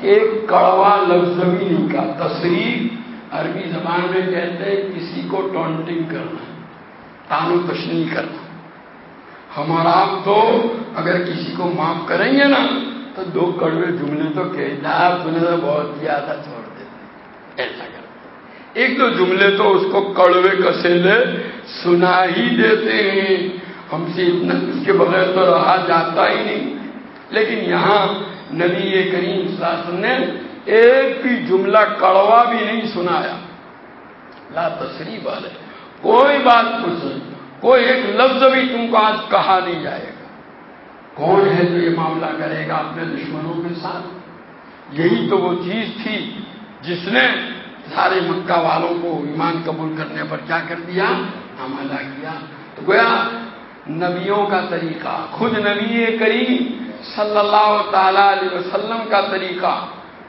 کہ کڑوا لفظ بھی نہیں کا تصریف عربی زبان میں کہتے ہیں کسی کو ٹونٹنگ کرنا، تانو تشنی کرنا۔ ہمارا آپ تو اگر کسی کو معاف کریں گے نا، تو دو کڑوے جملے تو کہتا آپ نے تو بہت زیادہ چھوڑ دیتے ایسا کرتے ایک دو جملے تو اس کو کڑوے کسیلے سنا ہی دیتے ہیں۔ ہم سے اتنا اس کے بغیر تو رہا جاتا ہی نہیں۔ لیکن یہاں نبی کریم صلی اللہ علیہ وسلم نے ایک بھی جملہ کڑوا بھی نہیں سنایا۔ لا تصریف والے کوئی بات پوچھ کوئی ایک لفظ بھی تم کو آج کہا نہیں جائے گا۔ کون ہے جو یہ معاملہ کرے گا اپنے دشمنوں کے ساتھ؟ یہی تو وہ چیز تھی جس نے سارے مکہ والوں کو ایمان قبول کرنے پر کیا کر دیا؟ حملہ کیا۔ تو گویا نبیوں کا طریقہ، خود نبی کریم صلی اللہ تعالی علیہ وسلم کا طریقہ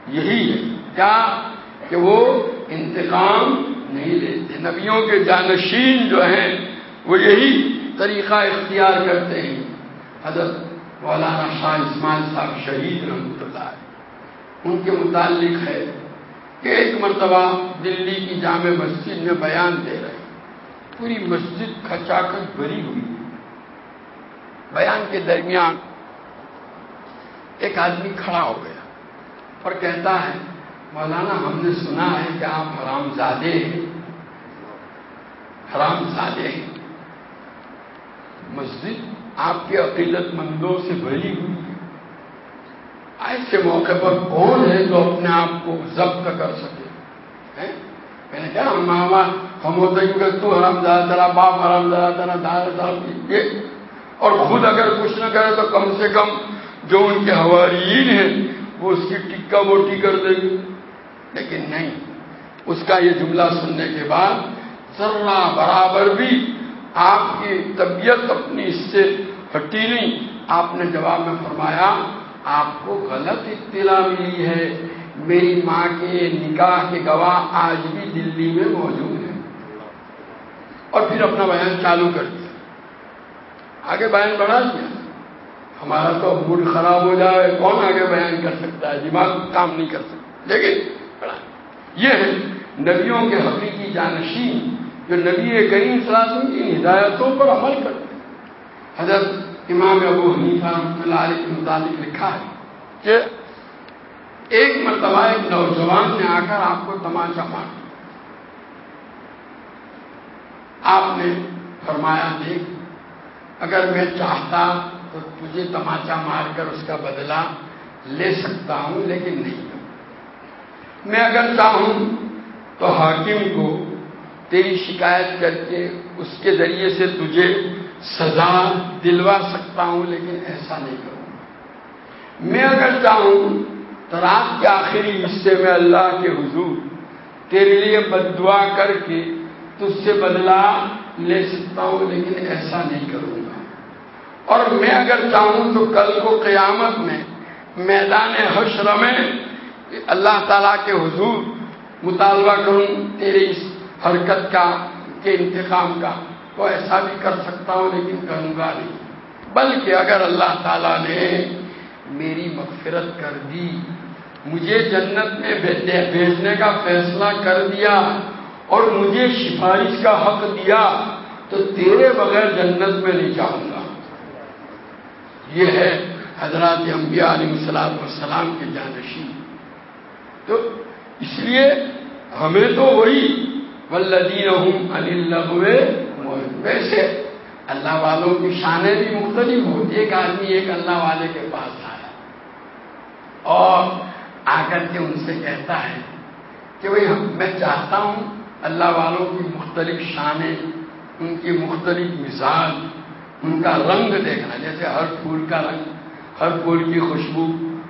یہی ہے۔ کیا؟ کہ وہ انتقام نہیں لیتے۔ نبیوں کے جانشین جو ہیں، وہ یہی طریقہ اختیار کرتے ہیں۔ حضرت مولانا شاہ اسماعیل صاحب شہید رحمۃ اللہ ان کے متعلق ہے کہ ایک مرتبہ دلی کی جامع مسجد میں بیان دے رہے پوری مسجد کھچا کھچ بھری ہوئی۔ بیان کے درمیان ایک آدمی کھڑا ہو گیا اور کہتا ہے، مولانا، ہم نے سنا ہے کہ آپ حرام زادے ہیں۔ حرام زادے ہیں۔ مسجد آپ کے عقیدت مندوں سے بھری ہوئی ہے۔ ایسے موقع پر کون ہے جو اپنے آپ کو ضبط کر سکے؟ میں نے کہا، ہم ہم ہوتے تو حرام زیادہ تیرا باپ حرام زیادہ تیرا دار صاحب یہ اور خود اگر کچھ نہ کرے تو کم سے کم جو ان کے حوالین ہیں، وہ اس کی ٹکا موٹی کر دیں گے۔ لیکن نہیں، اس کا یہ جملہ سننے کے بعد ذرا برابر بھی آپ کی طبیعت اپنی اس سے ہٹی نہیں۔ آپ نے جواب میں فرمایا، آپ کو غلط اطلاع ملی ہے۔ میری ماں کے نکاح کے گواہ آج بھی دلی میں موجود ہیں۔ اور پھر اپنا بیان چالو کر دیا آگے بیان بڑھا دیا۔ ہمارا تو موڈ خراب ہو جائے، کون آگے بیان کر سکتا ہے؟ دماغ کام نہیں کر سکتا۔ لیکن بڑھا۔ یہ ہے نبیوں کے حقیقی جانشین جو نبی کریم وسلم کی ہدایتوں پر عمل کرتے ہیں۔ حضرت امام ابو حنیفہ رحمۃ اللہ علیہ کے متعلق لکھا ہے کہ ایک مرتبہ ایک نوجوان نے آ کر آپ کو تماشا مار آپ نے فرمایا، دیکھ اگر میں چاہتا تو تجھے تماچا مار کر اس کا بدلہ لے سکتا ہوں، لیکن نہیں۔ میں اگر چاہوں تو حاکم کو تیری شکایت کر کے اس کے ذریعے سے تجھے سزا دلوا سکتا ہوں، لیکن ایسا نہیں کروں۔ گا میں اگر چاہوں تو رات کے آخری حصے میں اللہ کے حضور تیرے لیے بد دعا کر کے تجھ سے بدلا لے سکتا ہوں، لیکن ایسا نہیں کروں۔ گا اور میں اگر چاہوں تو کل کو قیامت میں میدان حشر میں اللہ تعالیٰ کے حضور مطالبہ کروں، تیرے اس حرکت کا، کے انتقام کا، تو ایسا بھی کر سکتا ہوں لیکن کروں گا نہیں۔ بلکہ اگر اللہ تعالیٰ نے میری مغفرت کر دی، مجھے جنت میں بھیجنے کا فیصلہ کر دیا اور مجھے سفارش کا حق دیا، تو تیرے بغیر جنت میں نہیں جاؤں گا۔ یہ ہے حضرات انبیاء علیہ السلام والسلام کے جانشین۔ تو اس لیے ہمیں تو وہی ولدین ویسے اللہ والوں کی شانیں بھی مختلف ہو ایک آدمی ایک اللہ والے کے پاس آیا۔ اور آ کر کے ان سے کہتا ہے کہ بھائی میں چاہتا ہوں اللہ والوں کی مختلف شانیں، ان کی مختلف مزاج ان کا رنگ دیکھنا، جیسے ہر پھول کا رنگ، ہر پھول کی خوشبو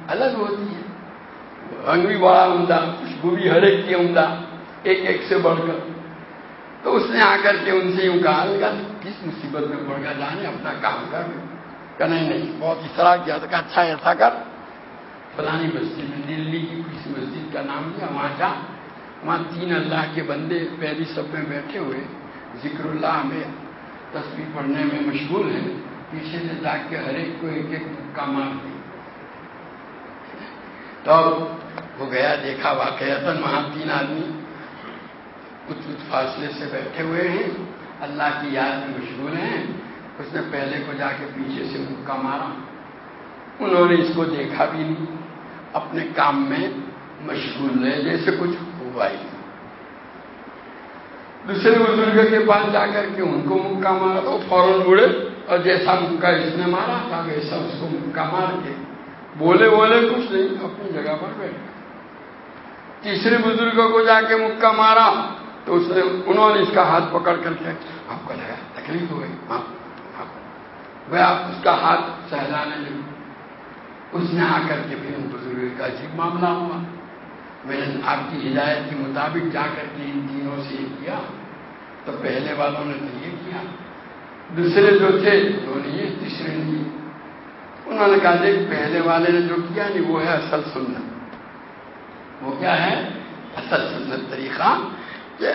الگ ہوتی ہے۔ رنگ بھی بڑا عمدہ، خوشبو بھی ہر ایک کی عمدہ، ایک ایک سے بڑھ کر۔ تو اس نے آ کر کے ان سے یوں کہا لگا کس مصیبت میں پڑ گیا؟ جانے، اپنا کام کر۔ کہ نہیں نہیں، بہت اصرار کیا۔ تھا کہ اچھا ایسا کر۔ فلانی مسجد میں، دلی کی کسی مسجد کا نام لیا، وہاں جا۔ وہاں تین اللہ کے بندے پہلی سب میں بیٹھے ہوئے، ذکر اللہ میں تصویر پڑھنے میں مشغول ہیں، پیچھے سے جا کے ہر ایک کو ایک ایک مکہ مار دی تو وہ گیا، دیکھا واقع وہاں تین آدمی کچھ کچھ فاصلے سے بیٹھے ہوئے ہیں۔ اللہ کی یاد میں مشغول ہیں۔ اس نے پہلے کو جا کے پیچھے سے مکہ مارا۔ انہوں نے اس کو دیکھا بھی نہیں۔ اپنے کام میں مشغول رہے، جیسے کچھ ہوا ہی دوسرے بزرگ کے پاس جا کر کے ان کو مکہ مارا تو فوراً اڑے اور جیسا مکہ اس نے مارا تھا ویسا اس کو مکہ مار کے بولے بولے کچھ نہیں، اپنی جگہ پر بیٹھ تیسرے بزرگوں کو جا کے مکہ مارا تو اس نے، انہوں نے اس کا ہاتھ پکڑ کر کے آپ کو لگا تکلیف ہو گئی وہ آپ اس کا ہاتھ سہلانے لگے اس نے آ کر کے پھر ان بزرگ کا عجیب معاملہ ہوا۔ میں نے آپ کی ہدایت کے مطابق جا کر کے ان تینوں سے یہ کیا۔ تو پہلے والوں نے تو یہ کیا؟ دوسرے جو تھے انہوں نے یہ تیسرے لیے انہوں نے کہا، دیکھ، پہلے والے نے جو کیا نہیں، وہ ہے اصل سنت۔ وہ کیا ہے؟ اصل سنت طریقہ۔ کہ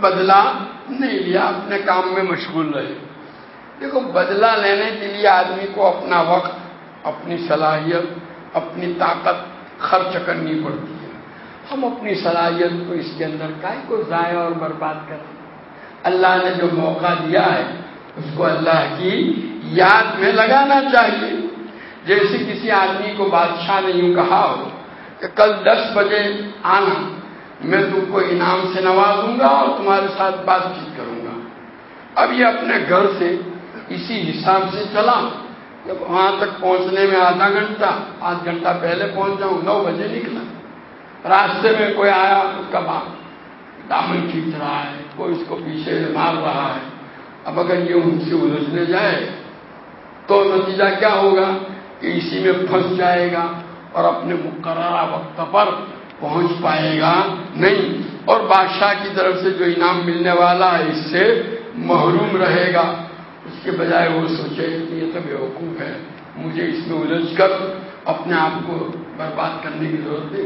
بدلہ نہیں لیا، اپنے کام میں مشغول رہے۔ دیکھو، بدلہ لینے کے لیے آدمی کو اپنا وقت، اپنی صلاحیت، اپنی طاقت خرچ کرنی پڑتی ہے۔ ہم اپنی صلاحیت کو اس کے اندر کائی کو ضائع اور برباد کریں اللہ نے جو موقع دیا ہے، اس کو اللہ کی یاد میں لگانا چاہیے۔ جیسے کسی آدمی کو بادشاہ نے یوں کہا ہو کہ کل دس بجے آنا، میں تم کو انعام سے نوازوں گا اور تمہارے ساتھ بات چیت کروں گا۔ اب یہ اپنے گھر سے اسی حساب سے چلا۔ جب وہاں تک پہنچنے میں آدھا گھنٹہ، آدھ گھنٹہ پہلے پہنچ جاؤں، نو بجے نکلا۔ راستے میں کوئی آیا، اس کا باپ، دامن کھینچ رہا ہے۔ کوئی اس کو پیچھے مار رہا ہے۔ اب اگر یہ ان سے الجھنے جائے تو نتیجہ کیا ہوگا؟ کہ اسی میں پھنس جائے گا اور اپنے مقررہ وقت پر پہنچ پائے گا نہیں۔ اور بادشاہ کی طرف سے جو انعام ملنے والا ہے، اس سے محروم رہے گا۔ اس کے بجائے وہ سوچے کہ یہ تو بیوقوف ہے، مجھے اس میں الجھ کر اپنے آپ کو برباد کرنے کی ضرورت ہے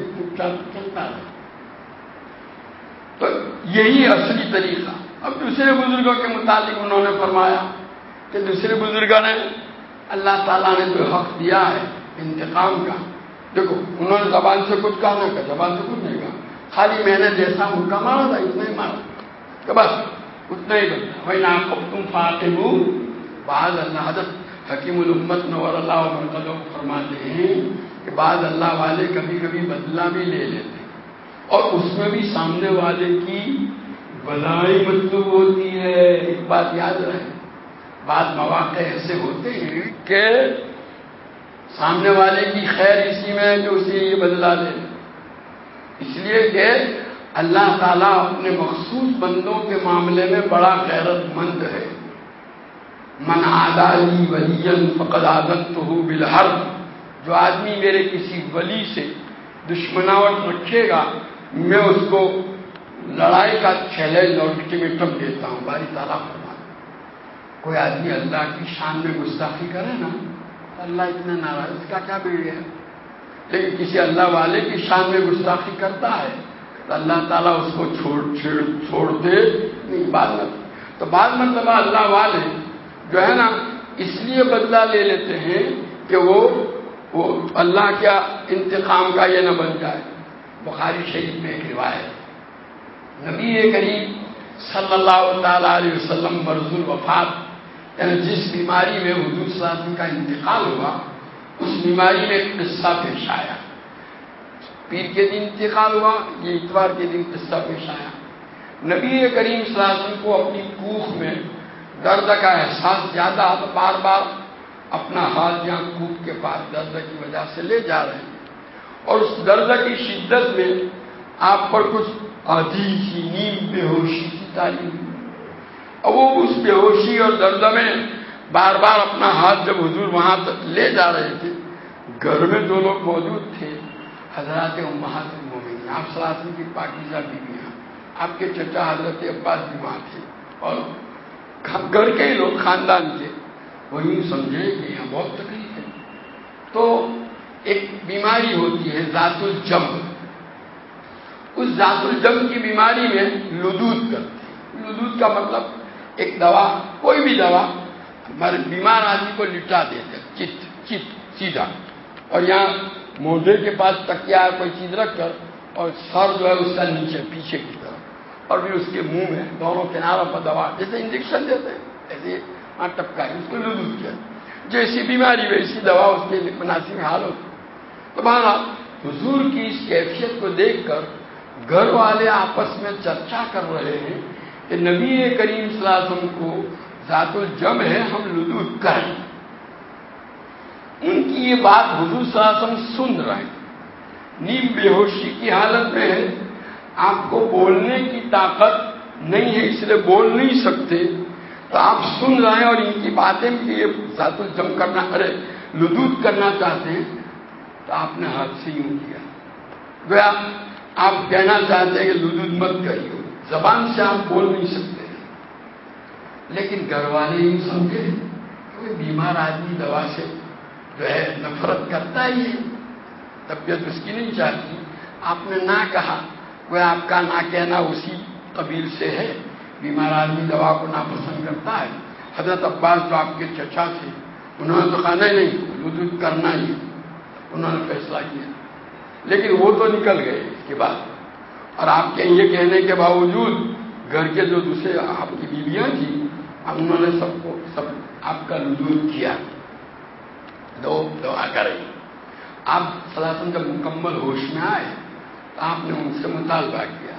چلتا ہے۔ تو یہی اصلی طریقہ۔ اب دوسرے بزرگوں کے متعلق انہوں نے فرمایا کہ دوسرے بزرگوں نے اللہ تعالیٰ نے جو حق دیا ہے انتقام کا، دیکھو، انہوں نے زبان سے کچھ کہا نہ کہ زبان سے کچھ نہیں کہا۔ خالی میں نے جیسا کا مارا تھا، اتنا ہی مارا کہ بس، اتنا ہی بنتا بھائی نہ تم فاطب بعض اللہ حضرت حکیم الامت نور اللہ مرکزوں کو فرماتے ہیں کہ بعض اللہ والے کبھی کبھی بدلہ بھی لے لیتے ہیں۔ اور اس میں بھی سامنے والے کی بلائی مطلوب ہوتی ہے۔ ایک بات یاد رہے بعض مواقع ایسے ہوتے ہیں کہ سامنے والے کی خیر اسی میں جو اسے یہ بدلا دے۔ اس لیے کہ اللہ تعالیٰ اپنے مخصوص بندوں کے معاملے میں بڑا غیرت مند ہے۔ من آدالی ولی فقد عادت تو ہو بلحر جو آدمی میرے کسی ولی سے دشمناوٹ رکھے گا میں اس کو لڑائی کا چیلنج اور الٹیمیٹم دیتا ہوں، باری تعالیٰ فرما کوئی آدمی اللہ کی شان میں گستاخی کرے نا، اللہ اتنا ناراض، اس کا کیا بگڑ گیا لیکن کسی اللہ والے کی شان میں گستاخی کرتا ہے، تو اللہ تعالیٰ اس کو چھوڑ چھوڑ چھوڑ دے، نہیں، بعد میں۔ تو بعد مرتبہ اللہ والے جو ہے نا، اس لیے بدلہ لے لیتے ہیں کہ وہ وہ اللہ کیا انتقام کا یہ نہ بن جائے۔ بخاری شریف میں ایک روایت نبی کریم صلی اللہ تعالی علیہ وسلم مرض الوفات یعنی جس بیماری میں حضور صلی اللہ علیہ وسلم کا انتقال ہوا، اس بیماری میں قصہ پیش آیا۔ پیر کے دن انتقال ہوا، یہ اتوار کے دن قصہ پیش آیا۔ نبی کریم صلی اللہ علیہ وسلم کو اپنی کوخ میں درد کا احساس زیادہ بار بار اپنا ہاتھ یہاں کوک کے پاس درد کی وجہ سے لے جا رہے ہیں۔ اور اس درد کی شدت میں آپ پر کچھ آدھی سی نیم بے ہوشی کی تعلیم اور وہ اس بے ہوشی اور درد میں بار بار اپنا ہاتھ جب حضور وہاں تک لے جا رہے تھے، گھر میں جو لوگ موجود تھے حضرات امہات المومنین، آپ سلاسن کی پاکیزہ بیویاں، آپ کے چچا حضرت عباس بھی وہاں تھے اور گھر کے ہی لوگ خاندان کے وہ یوں سمجھے کہ یہاں بہت تکلیف ہے۔ تو ایک بیماری ہوتی ہے ذات الجم اس ذات الجم کی بیماری میں لدود کرتے لدود کا مطلب ایک دوا، کوئی بھی دوا ہمارے بیمار آدمی کو لٹا دیتے چت چت، سیدھا۔ اور یہاں موڈے کے پاس تکیا کوئی چیز رکھ کر اور سر جو ہے اس کا نیچے، پیچھے کی طرف۔ اور بھی اس کے منہ میں دونوں کناروں پر دوا، جیسے انجیکشن دیتے ہیں، ایسے وہاں ٹپکا ہے، اس کو لدو کیا۔ جیسی بیماری ویسی دوا، اس کے مناسب حال ہوتی بہرحال حضور کی اس کیفیت کو دیکھ کر گھر والے آپس میں چرچا کر رہے ہیں کہ نبی کریم صلی اللہ علیہ وسلم کو ذات الجم ہے، ہم لدود کریں ان کی یہ بات حضور صلی اللہ علیہ وسلم سن رہے ہیں۔ نیم بے ہوشی کی حالت میں ہے۔ آپ کو بولنے کی طاقت نہیں ہے، اس لیے بول نہیں سکتے۔ تو آپ سن رہے ہیں اور ان کی باتیں بھی یہ ذات الجم کرنا، ارے، لدود کرنا چاہتے ہیں۔ تو آپ نے ہاتھ سے یوں کیا۔ گویا آپ کہنا چاہتے ہیں کہ لدود مت کریے زبان سے آپ بول نہیں سکتے۔ لیکن گھر والے ہی سمجھے کوئی بیمار آدمی دوا سے جو ہے نفرت کرتا ہی ہے۔ طبیعت اس کی نہیں چاہتی۔ آپ نے نہ کہا۔ وہ آپ کا نہ کہنا اسی قبیل سے ہے۔ بیمار آدمی دوا کو ناپسند کرتا ہے۔ حضرت عباس جو آپ کے چچا تھے، انہوں نے تو کہا، نہیں نہیں دودھ کرنا ہی انہوں نے فیصلہ کیا۔ لیکن وہ تو نکل گئے اس کے بعد۔ اور آپ کے یہ کہنے کے باوجود گھر کے جو دوسرے آپ کی بیویاں تھیں انہوں نے سب کو سب آپ کا رجوع کیا۔ دو دعا کریں۔ آپ سلاسن جب مکمل ہوش میں آئے، تو آپ نے ان سے مطالبہ کیا۔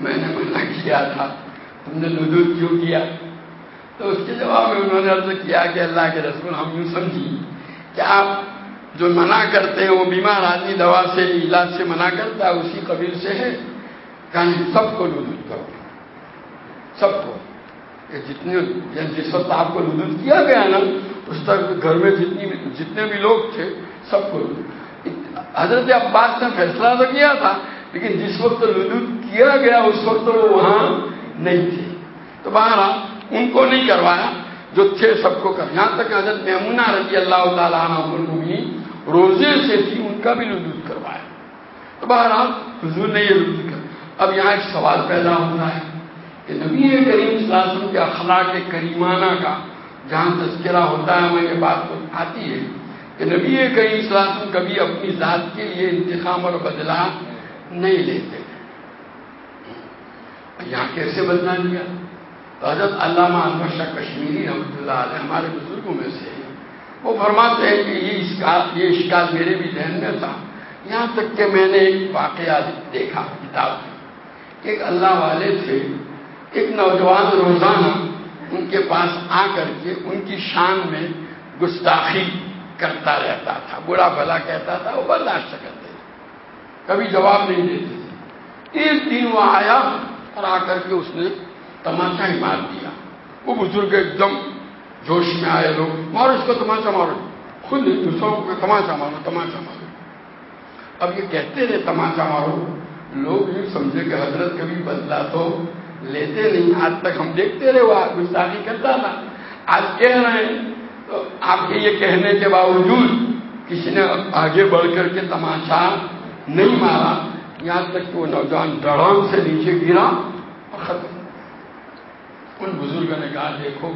میں نے منع کیا تھا۔ تم نے رجوع کیوں کیا؟ تو اس کے جواب میں انہوں نے عرض کیا کہ اللہ کے رسول ہم یوں سمجھی کہ آپ جو منع کرتے ہیں، وہ بیمار آدمی دوا سے، علاج سے منع کرتا ہے، اسی قبیل سے ہے۔ کہ سب کو لدود کرو۔ سب کو۔ جتنے یعنی جس وقت آپ کو لدود کیا گیا نا، اس تک گھر میں جتنی جتنے بھی لوگ تھے، سب کو حضرت عباس نے فیصلہ تو کیا تھا، لیکن جس وقت لدود کیا گیا، اس وقت وہ وہاں نہیں تھے۔ تو باہر ان کو نہیں کروایا۔ جو تھے، سب کو کر یہاں تک حضرت محمونہ رضی اللہ تعالیٰ عنہ روزے سے تھی ان کا بھی لدود کروایا۔ تو بہرحال حضور نے یہ لدود کر۔ اب یہاں ایک سوال پیدا ہوتا ہے کہ نبی کریم صلی اللہ علیہ وسلم کے اخلاق کریمانہ کا جہاں تذکرہ ہوتا ہے، ہمیں یہ بات آتی ہے کہ نبی کریم صلی اللہ علیہ وسلم کبھی اپنی ذات کے لیے انتخاب اور بدلا نہیں لیتے۔ یہاں کیسے بدلا لیا؟ تو حضرت علامہ انور شاہ کشمیری رحمۃ اللہ علیہ ہمارے بزرگوں میں سے وہ فرماتے ہیں کہ یہ اسکال یہ اشکال میرے بھی ذہن میں تھا۔ یہاں تک کہ میں نے ایک واقعہ دیکھا کتاب میں ایک اللہ والے تھے، ایک نوجوان روزانہ ان کے پاس آ کر کے ان کی شان میں گستاخی کرتا رہتا تھا۔ برا بھلا کہتا تھا، وہ برداشت کرتے کبھی جواب نہیں دیتے تھے۔ ایک دن وہ آیا اور آ کر کے اس نے تماشا ہی مار دیا۔ وہ بزرگ ایک دم جوش میں آئے لوگ، مارو اس کو تماشا مارو۔ خود دوسروں کو تماشا مارو تماشا مارو۔ اب یہ کہتے رہے، تماشا مارو۔ لوگ یہ سمجھے کہ حضرت کبھی بدلا تو لیتے نہیں۔ آج تک ہم دیکھتے رہے، وہ گستاخی کرتا تھا۔ آج کہہ رہے ہیں، تو آپ کے یہ کہنے کے باوجود کسی نے آگے بڑھ کر کے تماشا نہیں مارا۔ یہاں تک کہ وہ نوجوان ڈڑام سے نیچے گرا اور ختم۔ ان بزرگوں نے کہا، دیکھو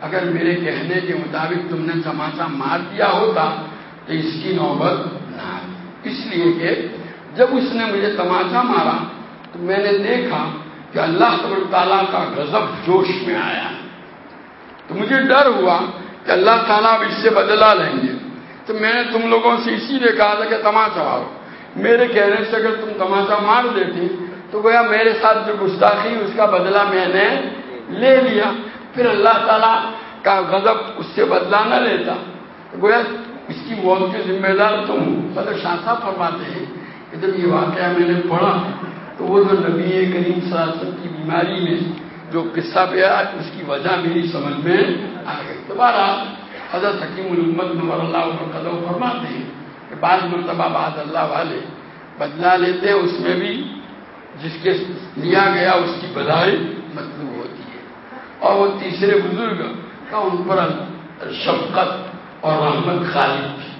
اگر میرے کہنے کے مطابق تم نے تماشا مار دیا ہوتا، تو اس کی نوبت نہ اس لیے کہ جب اس نے مجھے تماشا مارا، تو میں نے دیکھا کہ اللہ تب تعالیٰ کا غضب جوش میں آیا۔ تو مجھے ڈر ہوا کہ اللہ تعالیٰ اب اس سے بدلا لیں گے۔ تو میں نے تم لوگوں سے اسی لیے کہا تھا کہ تماشا مارو۔ میرے کہنے سے اگر تم تماشا مار دیتی، تو گویا میرے ساتھ جو گستاخی، اس کا بدلہ میں نے لے لیا۔ پھر اللہ تعالیٰ کا غضب اس سے بدلا نہ لیتا۔ گویا اس کی موت کے ذمہ دار تم صدر شاہ صاحب فرماتے ہیں کہ جب یہ واقعہ میں نے پڑھا تو وہ جو نبی کریم صلی اللہ علیہ وسلم کی بیماری میں جو قصہ پہ آیا، اس کی وجہ میری سمجھ میں آ گئی۔ دوبارہ حضرت حکیم الامت نور اللہ عمر قدم فرماتے ہیں کہ بعض مرتبہ بعض اللہ والے بدلا لیتے ہیں، اس میں بھی جس کے لیا گیا، اس کی بدائی مطلوب اور وہ تیسرے بزرگ کا ان پر شفقت اور رحمت خالی تھی۔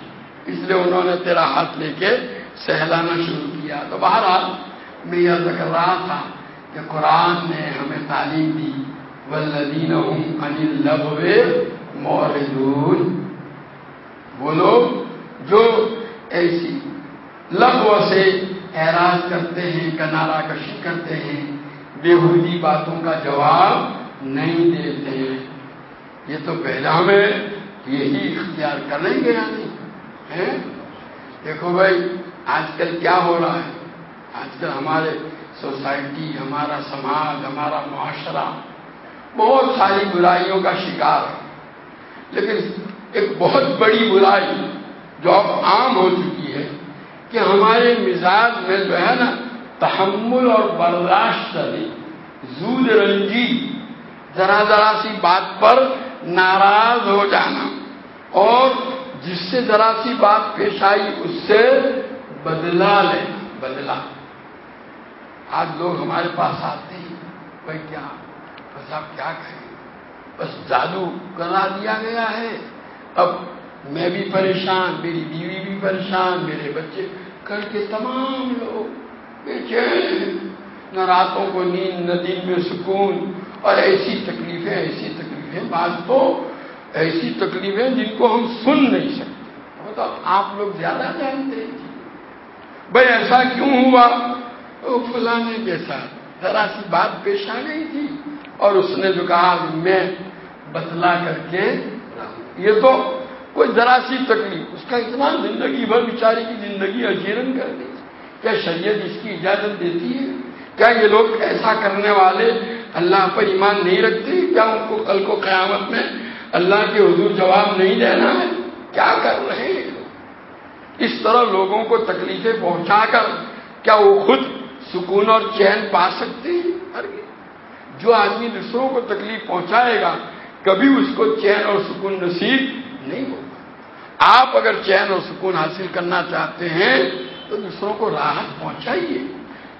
اس لیے انہوں نے تیرا ہاتھ لے کے سہلانا شروع کیا۔ تو بہرحال میں یہ کر رہا تھا کہ قرآن نے ہمیں تعلیم دی۔ ولدین موردون وہ لوگ جو ایسی لغو سے اعراض کرتے ہیں کنارا کشی کرتے ہیں بےحودی باتوں کا جواب نہیں دیتے۔ ہیں یہ تو پہلا میں یہی اختیار کریں گے یعنی۔ دیکھو بھائی، آج کل کیا ہو رہا ہے؟ آج کل ہمارے سوسائٹی، ہمارا سماج، ہمارا معاشرہ بہت ساری برائیوں کا شکار ہے۔ لیکن ایک بہت بڑی برائی جو اب عام ہو چکی ہے کہ ہمارے مزاج میں جو ہے نا، تحمل اور برداشت نہیں زود رنجی ذرا ذرا سی بات پر ناراض ہو جانا اور جس سے ذرا سی بات پیش آئی اس سے بدلا لینا بدلا آج لوگ ہمارے پاس آتے ہیں بھائی کیا، بس آپ کیا کہیں بس جادو کرا دیا گیا ہے۔ اب میں بھی پریشان، میری بیوی بھی پریشان، میرے بچے کل کے تمام لوگ بے چین نہ راتوں کو نیند، نہ دن میں سکون۔ اور ایسی تکلیفیں ایسی تکلیفیں، بعض تو ایسی تکلیفیں جن کو ہم سن نہیں سکتے۔ تو آپ لوگ زیادہ جانتے ہیں۔ بھائی ایسا کیوں ہوا؟ تو فلانے کے ساتھ ذرا سی بات پیش آ گئی تھی اور اس نے جو کہا، میں بتلا کر کے یہ تو کوئی ذرا سی تکلیف، اس کا اتنا زندگی بھر بیچاری کی زندگی اجیرن کر دی۔ کیا شریعت اس کی اجازت دیتی ہے؟ کیا یہ لوگ ایسا کرنے والے اللہ پر ایمان نہیں رکھتے، کیا ان کو کل کو قیامت میں اللہ کے حضور جواب نہیں دینا ہے؟ کیا کر رہے ہیں؟ اس طرح لوگوں کو تکلیفیں پہنچا کر کیا وہ خود سکون اور چین پا سکتے ہیں؟ جو آدمی دوسروں کو تکلیف پہنچائے گا، کبھی اس کو چین اور سکون نصیب نہیں ہوگا۔ آپ اگر چین اور سکون حاصل کرنا چاہتے ہیں، تو دوسروں کو راحت پہنچائیے۔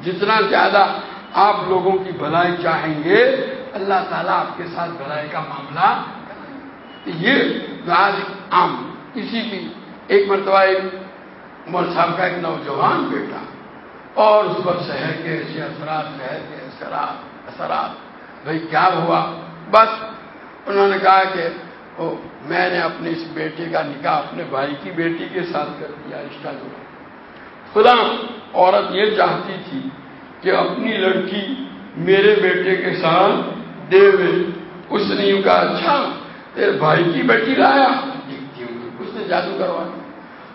جتنا زیادہ آپ لوگوں کی بھلائی چاہیں گے، اللہ تعالیٰ آپ کے ساتھ بھلائی کا معاملہ یہ آج عام کسی بھی ایک مرتبہ ایک عمر صاحب کا ایک نوجوان بیٹا اور اس پر شہر کے ایسے اثرات شہر کے اثرات اثرات۔ بھائی، کیا ہوا؟ بس انہوں نے کہا کہ میں نے اپنے اس بیٹے کا نکاح اپنے بھائی کی بیٹی کے ساتھ کر دیا، رشتہ جوڑا۔ خدا، عورت یہ چاہتی تھی کہ اپنی لڑکی میرے بیٹے کے ساتھ دے اس نے یوں کہا اچھا تیرے بھائی کی بیٹی لایا۔ دیکھتی ہوں اس نے جادو کروا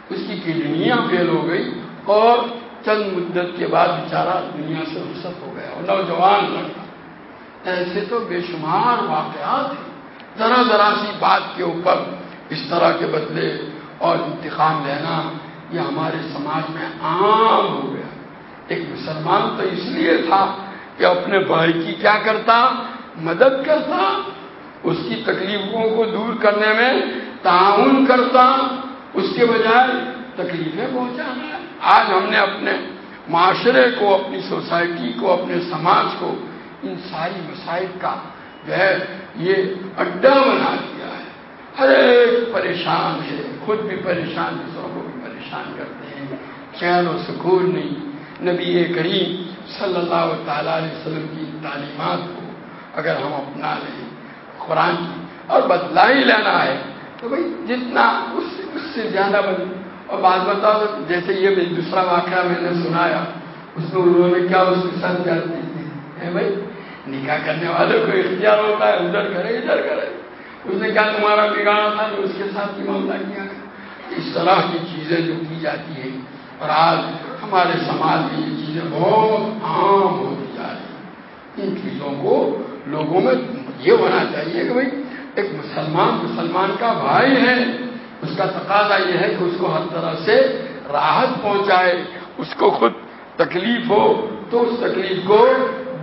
اس کی کڈنیاں فیل ہو گئی اور چند مدت کے بعد بیچارہ دنیا سے رخصت ہو گیا۔ اور نوجوان لڑکا۔ ایسے تو بے شمار واقعات ہیں۔ ذرا ذرا سی بات کے اوپر اس طرح کے بدلے اور انتخاب لینا یہ ہمارے سماج میں عام ہو گیا۔ ایک مسلمان تو اس لیے تھا کہ اپنے بھائی کی کیا کرتا؟ مدد کرتا، اس کی تکلیفوں کو دور کرنے میں تعاون کرتا، اس کے بجائے تکلیفیں پہنچانا۔ آج ہم نے اپنے معاشرے کو، اپنی سوسائٹی کو، اپنے سماج کو ان ساری مسائل کا جو ہے یہ اڈا بنا دیا ہے۔ ہر ایک پریشان ہے، خود بھی پریشان، دوسروں کو بھی پریشان کرتے ہیں۔ چین و سکون نہیں۔ نبی کریم صلی اللہ تعالیٰ علیہ وسلم کی تعلیمات کو اگر ہم اپنا لیں قرآن کی اور بدلا ہی لینا ہے، تو بھائی جتنا اس سے اس سے زیادہ بدل اور بات بتاؤ جیسے یہ دوسرا واقعہ میں نے سنایا، اس میں انہوں نے کیا اس کے ساتھ کیا؟ بھائی، نکاح کرنے والے کو اختیار ہوتا ہے، ادھر کرے ادھر کرے۔ اس نے کیا تمہارا بگاڑا تھا جو اس کے ساتھ کی معاملہ کیا؟ اس طرح کی چیزیں جو کی جاتی ہیں۔ اور آج ہمارے سماج میں یہ چیزیں بہت عام ہوتی جا رہی ان چیزوں کو لوگوں میں یہ ہونا چاہیے کہ بھائی، ایک مسلمان مسلمان کا بھائی ہے، اس کا تقاضا یہ ہے کہ اس کو ہر طرح سے راحت پہنچائے، اس کو خود تکلیف ہو، تو اس تکلیف کو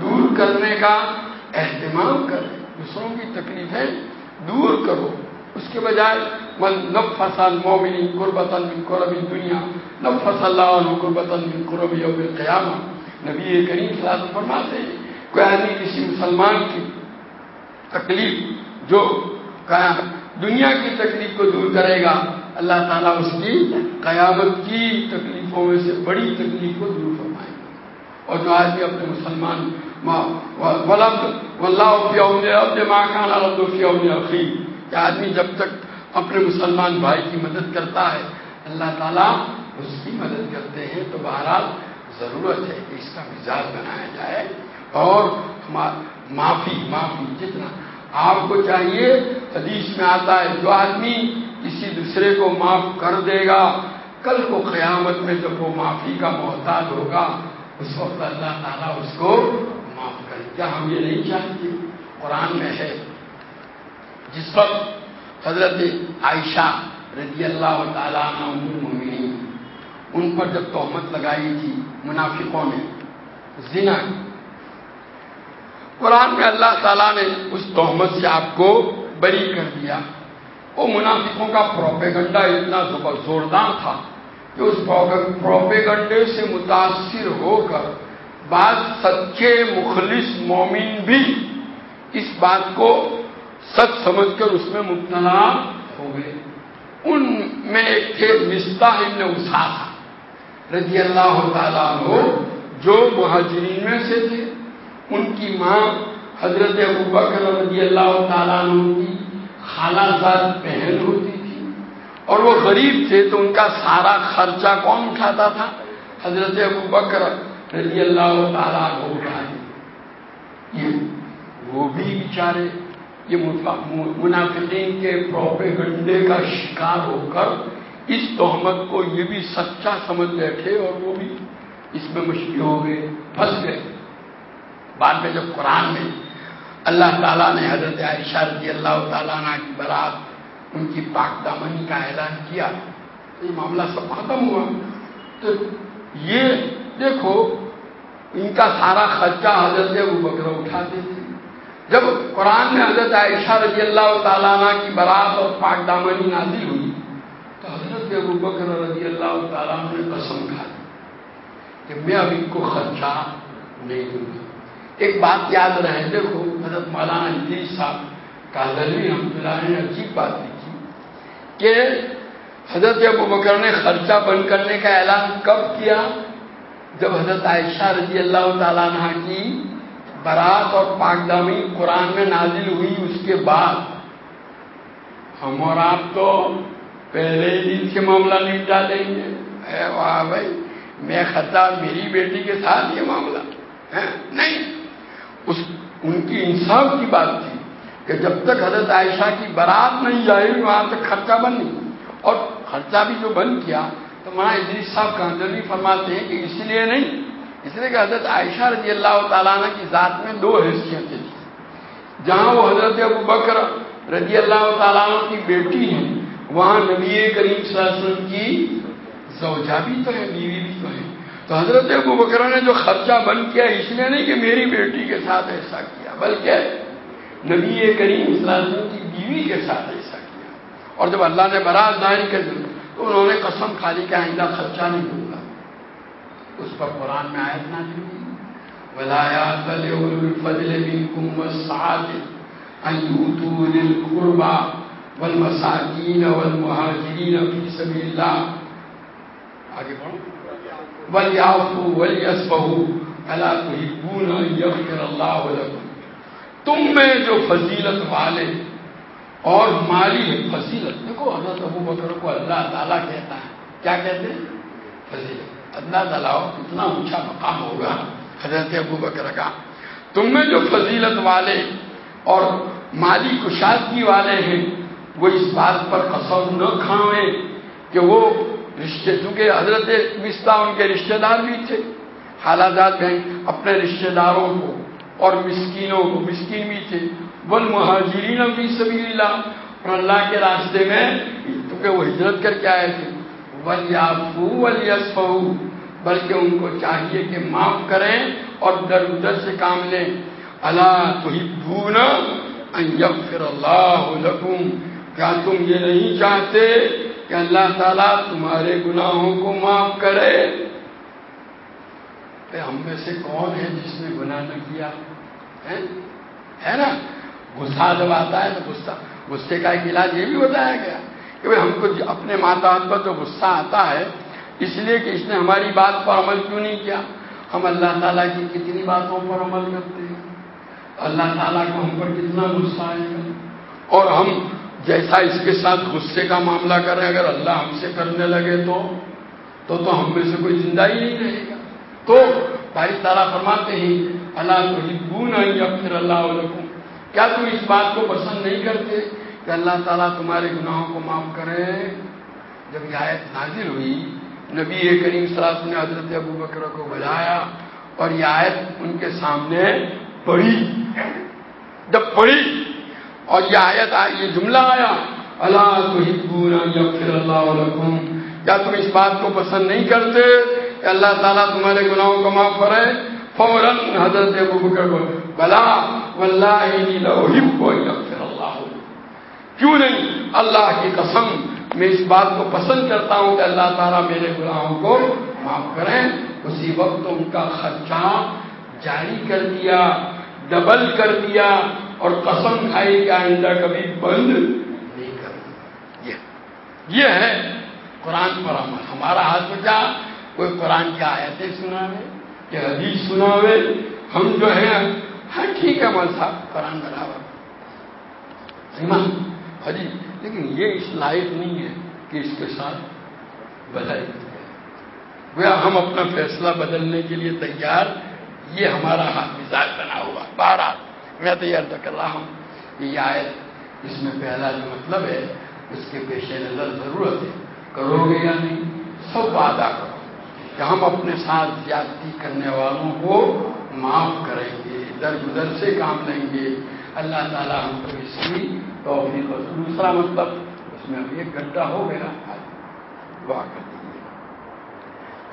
دور کرنے کا اہتمام کرے۔ دوسروں کی تکلیفیں دور کرو۔ اس کے بجائے، من نفس المومن قربت من قرب دنیا نفس اللہ عنہ قربت من قرب یوم القیامہ. نبی کریم صلی اللہ علیہ وسلم فرماتے ہیں، کوئی آدمی کسی مسلمان کی تکلیف، جو دنیا کی تکلیف کو دور کرے گا، اللہ تعالیٰ اس کی قیامت کی تکلیفوں میں سے بڑی تکلیف کو دور فرمائے گا. اور جو آدمی اپنے مسلمان ماں کھانا لفی کہ آدمی جب تک اپنے مسلمان بھائی کی مدد کرتا ہے، اللہ تعالیٰ اس کی مدد کرتے ہیں تو بہرحال ضرورت ہے کہ اس کا مزاج بنایا جائے اور معافی معافی جتنا آپ کو چاہیے۔ حدیث میں آتا ہے، جو آدمی کسی دوسرے کو معاف کر دے گا، کل کو قیامت میں جب وہ معافی کا محتاج ہوگا، اس وقت اللہ تعالیٰ اس کو معاف کرے۔ کیا ہم یہ نہیں چاہتے؟ قرآن میں ہے جس وقت حضرت عائشہ رضی اللہ تعالیٰ عنہ ان پر جب تہمت لگائی تھی منافقوں نے، زنا، قرآن میں اللہ تعالیٰ نے اس تہمت سے آپ کو بری کر دیا۔ وہ منافقوں کا پروپیگنڈا اتنا زوردار تھا کہ اس پروپیگنڈے سے متاثر ہو کر بعض سچے مخلص مومن بھی اس بات کو سچ سمجھ کر اس میں مبتلا ہو گئے۔ ان میں ایک تھے مستاح ابن اساسا رضی اللہ تعالیٰ ہو جو مہاجرین میں سے تھے۔ ان کی ماں حضرت ابو بکر رضی اللہ تعالیٰ عنہ کی خالہ زاد بہن ہوتی تھی۔ اور وہ غریب تھے تو ان کا سارا خرچہ کون اٹھاتا تھا؟ حضرت ابوبکر رضی اللہ تعالیٰ عنہ اٹھائے یہ وہ بھی بیچارے یہ منافقین کے پروپے گنڈے کا شکار ہو کر اس تہمت کو یہ بھی سچا سمجھ بیٹھے اور وہ بھی اس میں مشکل ہو گئے، پھنس گئے۔ بعد میں جب قرآن میں اللہ تعالیٰ نے حضرت عائشہ رضی اللہ تعالیٰ عنہ کی برات ان کی پاک دامنی کا اعلان کیا، تو یہ معاملہ سب ختم ہوا۔ تو یہ دیکھو، ان کا سارا خرچہ حضرت ابو بکر اٹھاتے تھے۔ جب قرآن میں حضرت عائشہ رضی اللہ تعالیٰ عنہ کی برات اور پاک دامنی نازل ہوئی، تو حضرت ابو بکر رضی اللہ تعالیٰ عنہ نے قسم کھا دی کہ میں اب ان کو خرچہ نہیں دوں گا۔ ایک بات یاد رہے، دیکھو حضرت مولانا ادریس صاحب کا رحمۃ اللہ نے عجیب بات لکھی کہ حضرت ابو بکر نے خرچہ بند کرنے کا اعلان کب کیا؟ جب حضرت عائشہ رضی اللہ تعالیٰ عنہ کی برات اور پاکدامی قرآن میں نازل ہوئی اس کے بعد ہم اور آپ تو پہلے ہی دن سے معاملہ نپٹا دیں گے۔ اے واہ بھائی، میں خطا میری بیٹی کے ساتھ یہ معاملہ۔ ہاں، نہیں۔ اس، ان کی انصاف کی بات تھی کہ جب تک حضرت عائشہ کی برات نہیں جائے گی وہاں تک خرچہ بند نہیں۔ اور خرچہ بھی جو بند کیا تو وہاں ادریس صاحب کانجری فرماتے ہیں کہ اس لیے نہیں اس لیے کہ حضرت عائشہ رضی اللہ تعالیٰ عنہ کی ذات میں دو حیثیتیں تھیں۔ جہاں وہ حضرت ابو بکر رضی اللہ تعالیٰ عنہ کی بیٹی ہیں، وہاں نبی کریم صلی اللہ علیہ وسلم کی زوجہ بھی تو ہے، بیوی بھی تو ہے۔ تو حضرت ابو بکر نے جو خرچہ بند کیا، اس لیے نہیں کہ میری بیٹی کے ساتھ ایسا کیا، بلکہ نبی کریم صلی اللہ علیہ وسلم کی بیوی کے ساتھ ایسا کیا۔ اور جب اللہ نے برات ظاہر کر دی تو انہوں نے قسم خالی کا آئندہ خرچہ نہیں دوں گا اس پر قرآن میں آیت نہ ہوئی۔ ولایات الفضل منكم والسعادة أن يؤتوا للقربى والمساكين والمهاجرين في سبيل الله۔ آگے بڑھو۔ ولیعفوا ولیصفحوا الا تحبون ان يغفر الله لكم۔ تم میں جو فضیلت والے اور مالی فضیلت۔ دیکھو حضرت ابو بکر کو اللہ تعالیٰ کہتا ہے۔ کیا کہتے ہیں؟ فضیلت۔ اندازہ لاؤ کتنا اونچا مقام ہوگا۔ حضرت ابو بکر کا۔ تم میں جو فضیلت والے اور مالی کشادگی والے ہیں، وہ اس بات پر قسم نہ کھاویں کہ وہ رشتے، چونکہ حضرت مستا ان کے رشتے دار بھی تھے۔ حالات بہن اپنے رشتے داروں کو اور مسکینوں کو، مسکین بھی تھے۔ بل مہاجرین بھی سبھی اور اللہ کے راستے میں کیونکہ وہ ہجرت کر کے آئے تھے۔ بلکہ ان کو چاہیے کہ معاف کریں اور در ادھر سے کام لیں۔ اللہ تو اللہ کیا تم یہ نہیں چاہتے کہ اللہ تعالیٰ تمہارے گناہوں کو معاف کرے؟ ہم میں سے کون ہے جس نے گناہ نہ کیا؟ ہے نا؟ غصہ جب آتا ہے تو غصہ، غصے کا ایک علاج یہ بھی بتایا گیا۔ کہ ہم کو جی اپنے ماتحت پر جو غصہ آتا ہے، اس لیے کہ اس نے ہماری بات پر عمل کیوں نہیں کیا؟ ہم اللہ تعالیٰ کی کتنی باتوں پر عمل کرتے ہیں۔ اللہ تعالیٰ کو ہم پر کتنا غصہ آئے گا۔ اور ہم جیسا اس کے ساتھ غصے کا معاملہ کریں اگر اللہ ہم سے کرنے لگے تو تو تو ہم میں سے کوئی زندہ ہی نہیں رہے گا۔ تو بھائی تعالیٰ فرماتے ہیں اللہ تو ہبو نہیں یا پھر اللہ علیکم کیا تم اس بات کو پسند نہیں کرتے؟ کہ اللہ تعالیٰ تمہارے گناہوں کو معاف کرے۔ جب یہ آیت نازل ہوئی، نبی کریم صلی اللہ علیہ وسلم نے حضرت ابو بکر کو بجایا اور یہ آیت ان کے سامنے پڑھی۔ جب پڑھی اور یہ آیت آئی یہ جملہ آیا اللہ تو پھر اللہ علیکم کیا تم اس بات کو پسند نہیں کرتے کہ اللہ تعالیٰ تمہارے گناہوں کو معاف کرے؟ فوراً حضرت ابو بکر کو، بلا، واللہ کیوں نہیں؟ اللہ کی قسم، میں اس بات کو پسند کرتا ہوں کہ اللہ تعالیٰ میرے گناہوں کو معاف کریں۔ اسی وقت ان کا خرچہ جاری کر دیا، ڈبل کر دیا اور قسم کھائی کہ آئندہ کبھی بند نہیں کروں یہ یہ ہے قرآن پر عمل۔ ہمارا ہاتھ بچا، کوئی قرآن کی آیتیں سناوے یا حدیث سناوے۔ ہم جو ہیں ہاں ٹھیک ہے مول صاحب قرآن برابر ایمان حجی لیکن یہ اس لائق نہیں ہے کہ اس کے ساتھ بدل گویا ہم اپنا فیصلہ بدلنے کے لیے تیار، یہ ہمارا مزاج بنا ہوا۔ بارہ میں تیار تو کر رہا ہوں یہ آیت اس میں پہلا جو مطلب ہے، اس کے پیش نظر ضرورت ہے۔ کرو گے یا نہیں؟ سب وعدہ کرو۔ کہ ہم اپنے ساتھ زیادتی کرنے والوں کو معاف کریں گے۔ در گزر سے کام لیں گے۔ اللہ تعالیٰ ہم کو اس کی توفیق اور دوسرا مطلب اس میں اب ایک گھنٹہ ہو گیا۔ دعا کر دیجیے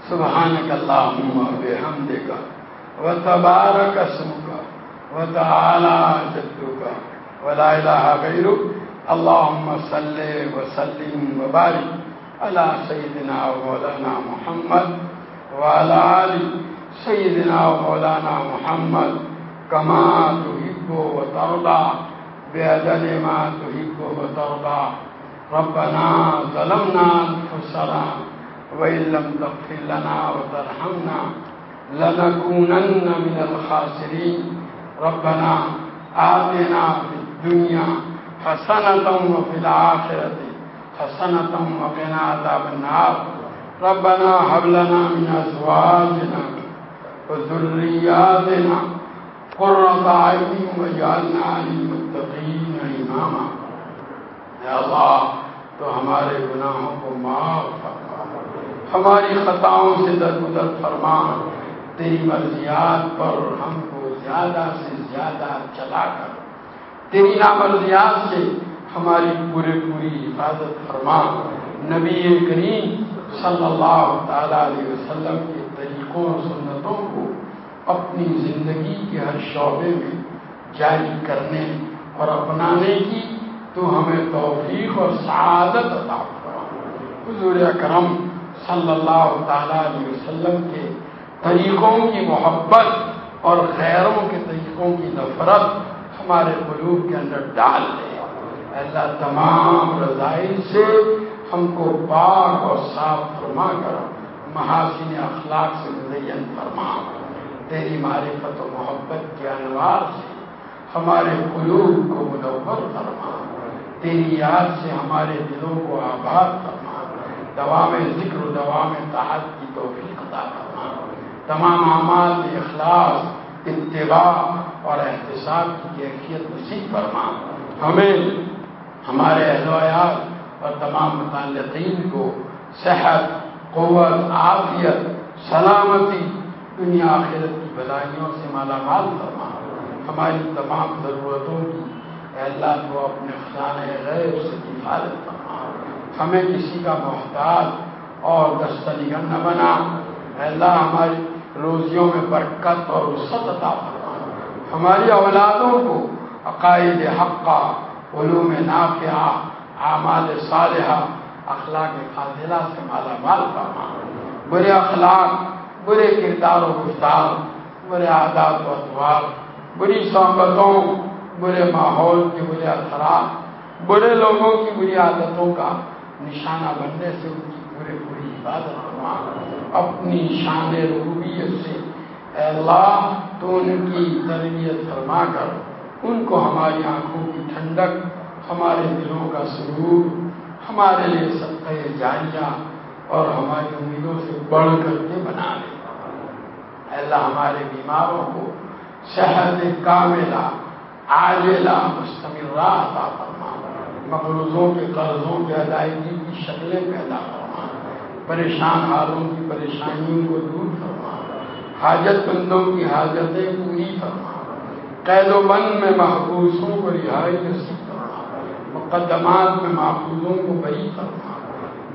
سبحان اللہ بے ہم دے گا و تبارک اسم کا و تعالی جدو کا ولا الہ غیر اللہم صلی وسلم وبارک علی سیدنا و مولانا محمد وعلى آل سيدنا ومولانا محمد کما تو ہکو كما تحب وترضى، بأجل ما تحب وترضى. ربنا ظلمنا أنفسنا وإن لم تغفر لنا وترحمنا لنكونن من الخاسرين. ربنا آتنا في الدنيا حسنة وفي الآخرة حسنة وقنا عذاب النار. ربنا هب لنا من أزواجنا وذرياتنا قرة عين واجعلنا للمتقين إماما يا الله تو ہمارے گناہوں کو معاف فرما۔ ہماری خطاؤں سے درگزر فرما۔ تیری مرضیات پر ہم کو زیادہ سے زیادہ چلا کر۔ تیری نامرضیات سے ہماری پورے پوری حفاظت فرما۔ نبی کریم صلی اللہ تعالی علیہ وسلم کے طریقوں اور سنتوں کو اپنی زندگی کے ہر شعبے میں جاری کرنے اور اپنانے کی تو ہمیں توفیق اور سعادت عطا حضور اکرم صلی اللہ تعالی علیہ وسلم کے طریقوں کی محبت اور خیروں کے طریقوں کی نفرت ہمارے قلوب کے اندر ڈال دے۔ اللہ، تمام رضائی سے ہم کو پاک اور صاف فرما کر محاسن اخلاق سے مزین فرما۔ تیری معرفت و محبت کے انوار سے ہمارے قلوب کو منور فرما۔ تیری یاد سے ہمارے دلوں کو آباد فرما۔ دوا میں ذکر و دوا میں تحت کی توفیق عطا فرما۔ تمام اعمال میں اخلاص اتباع اور احتساب کی کیفیت نصیب فرما۔ ہمیں، ہمارے اہل اور تمام متعلقین کو صحت، قوت، عافیت، سلامتی دنیا آخرت کی بلائیوں سے مالا مال فرما۔ ہماری تمام ضرورتوں کی اللہ کو اپنے خزانے غیر سے حفاظت فرما۔ ہمیں کسی کا محتاج اور دستنگر نہ بنا۔ اللہ ہماری روزیوں میں برکت اور وسط عطا فرما۔ ہماری اولادوں کو عقائد حقہ، علوم نافعہ، اعمال صالحہ، اخلاق فاضلہ سے مالا مال فرما۔ برے اخلاق برے کردار و گفتار برے عادات و اطوار بری صحبتوں، برے ماحول کے برے اثرات، برے لوگوں کی بری عادتوں کا نشانہ بننے سے ان کی پورے پوری عبادت فرما۔ اپنی شان ربوبیت سے۔ اے اللہ، تو ان کی تربیت فرما کر ان کو ہماری آنکھوں کی ٹھنڈک، ہمارے دلوں کا سرور، ہمارے لیے سب جاریہ اور ہماری امیدوں سے بڑھ کر کے بنا لے۔ اللہ ہمارے بیماروں کو صحت کاملہ، عاجلہ مستمل عطا فرما۔ مقروضوں کے قرضوں کے ادائیگی کی شکلیں پیدا فرما۔ پریشان حالوں کی پریشانیوں کو دور فرما۔ حاجت مندوں کی حاجتیں پوری فرما۔ قید و بند میں محبوسوں کو رہائی نصیب مقدمات میں محفوظوں کو بری فرما۔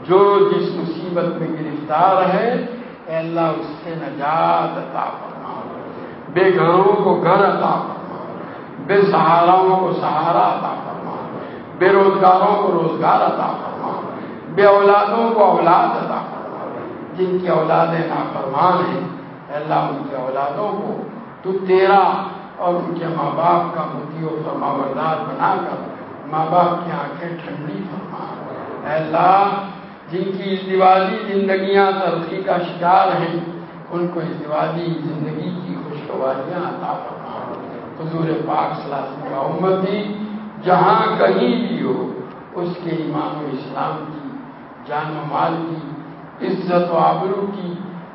جو جس مصیبت میں گرفتار ہے اے اللہ اس سے نجات عطا فرما بے گھروں کو گھر عطا فرما بے سہاراؤں کو سہارا عطا فرما بے روزگاروں کو روزگار عطا فرما بے اولادوں کو اولاد عطا فرما جن کی اولادیں نافرمان ہیں، اے اللہ ان کی اولادوں کو تو تیرا اور ان کے ماں باپ کا متی و فرما بردار بنا کر ماں باپ کی آنکھیں ٹھنڈی فرما۔ اے اللہ جن کی ازدواجی زندگیاں ترقی کا شکار ہیں، ان کو ازدواجی زندگی کی خوشگواریاں عطا فرما حضور پاک صلی اللہ علیہ وسلم کا امت جہاں کہیں بھی ہو، اس کے ایمان و اسلام کی، جان و مال کی، عزت و آبرو کی،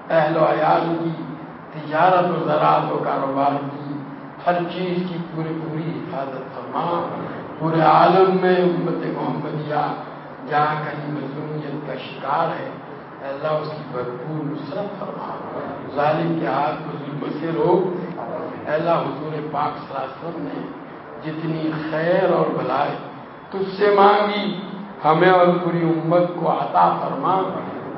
اہل و عیال کی، تجارت و زراعت و کاروبار کی، ہر چیز کی پوری پوری حفاظت فرما۔ پورے عالم میں امت محمدیہ جہاں کہیں مظلومیت کا شکار ہے اللہ اس کی بھرپور نصرت فرما۔ ظالم کے ہاتھ کو ظلم سے روک۔ دے اللہ حضور پاک صلی اللہ علیہ وسلم نے جتنی خیر اور بھلائی تجھ سے مانگی، ہمیں اور پوری امت کو عطا فرما۔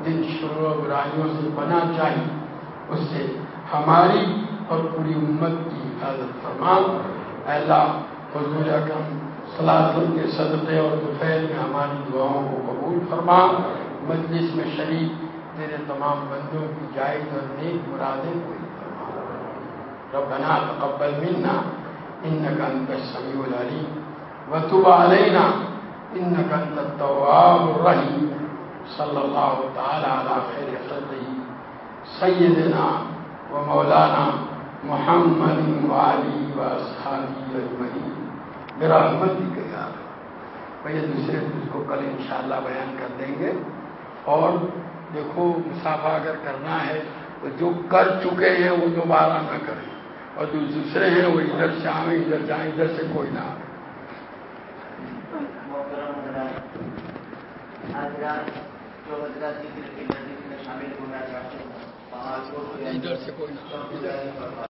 جن شروع و برائیوں سے بنا چاہیے اس سے ہماری اور پوری امت کی حفاظت فرما۔ اللہ حضور اکرم سلاسل کے صدقے اور دوپہر میں ہماری دعاؤں کو قبول فرما۔ مجلس میں شریک تیرے تمام بندوں کی جائز اور نیک مرادیں پوری فرما۔ ربنا تقبل منا انك انت السميع العليم وتب علينا انك انت التواب الرحيم صلى الله تعالى على خير خلقه سيدنا ومولانا محمد وعلي واصحابه اجمعين برحمت کے یار بھائی دوسرے اس کو کل انشاءاللہ بیان کر دیں گے۔ اور دیکھو مسافہ اگر کرنا ہے تو جو کر چکے ہیں وہ دوبارہ نہ کریں۔ اور جو دوسرے ہیں وہ ادھر سے آئیں ادھر جائیں ادھر سے کوئی نہ ہیں ادھر سے کوئی نہ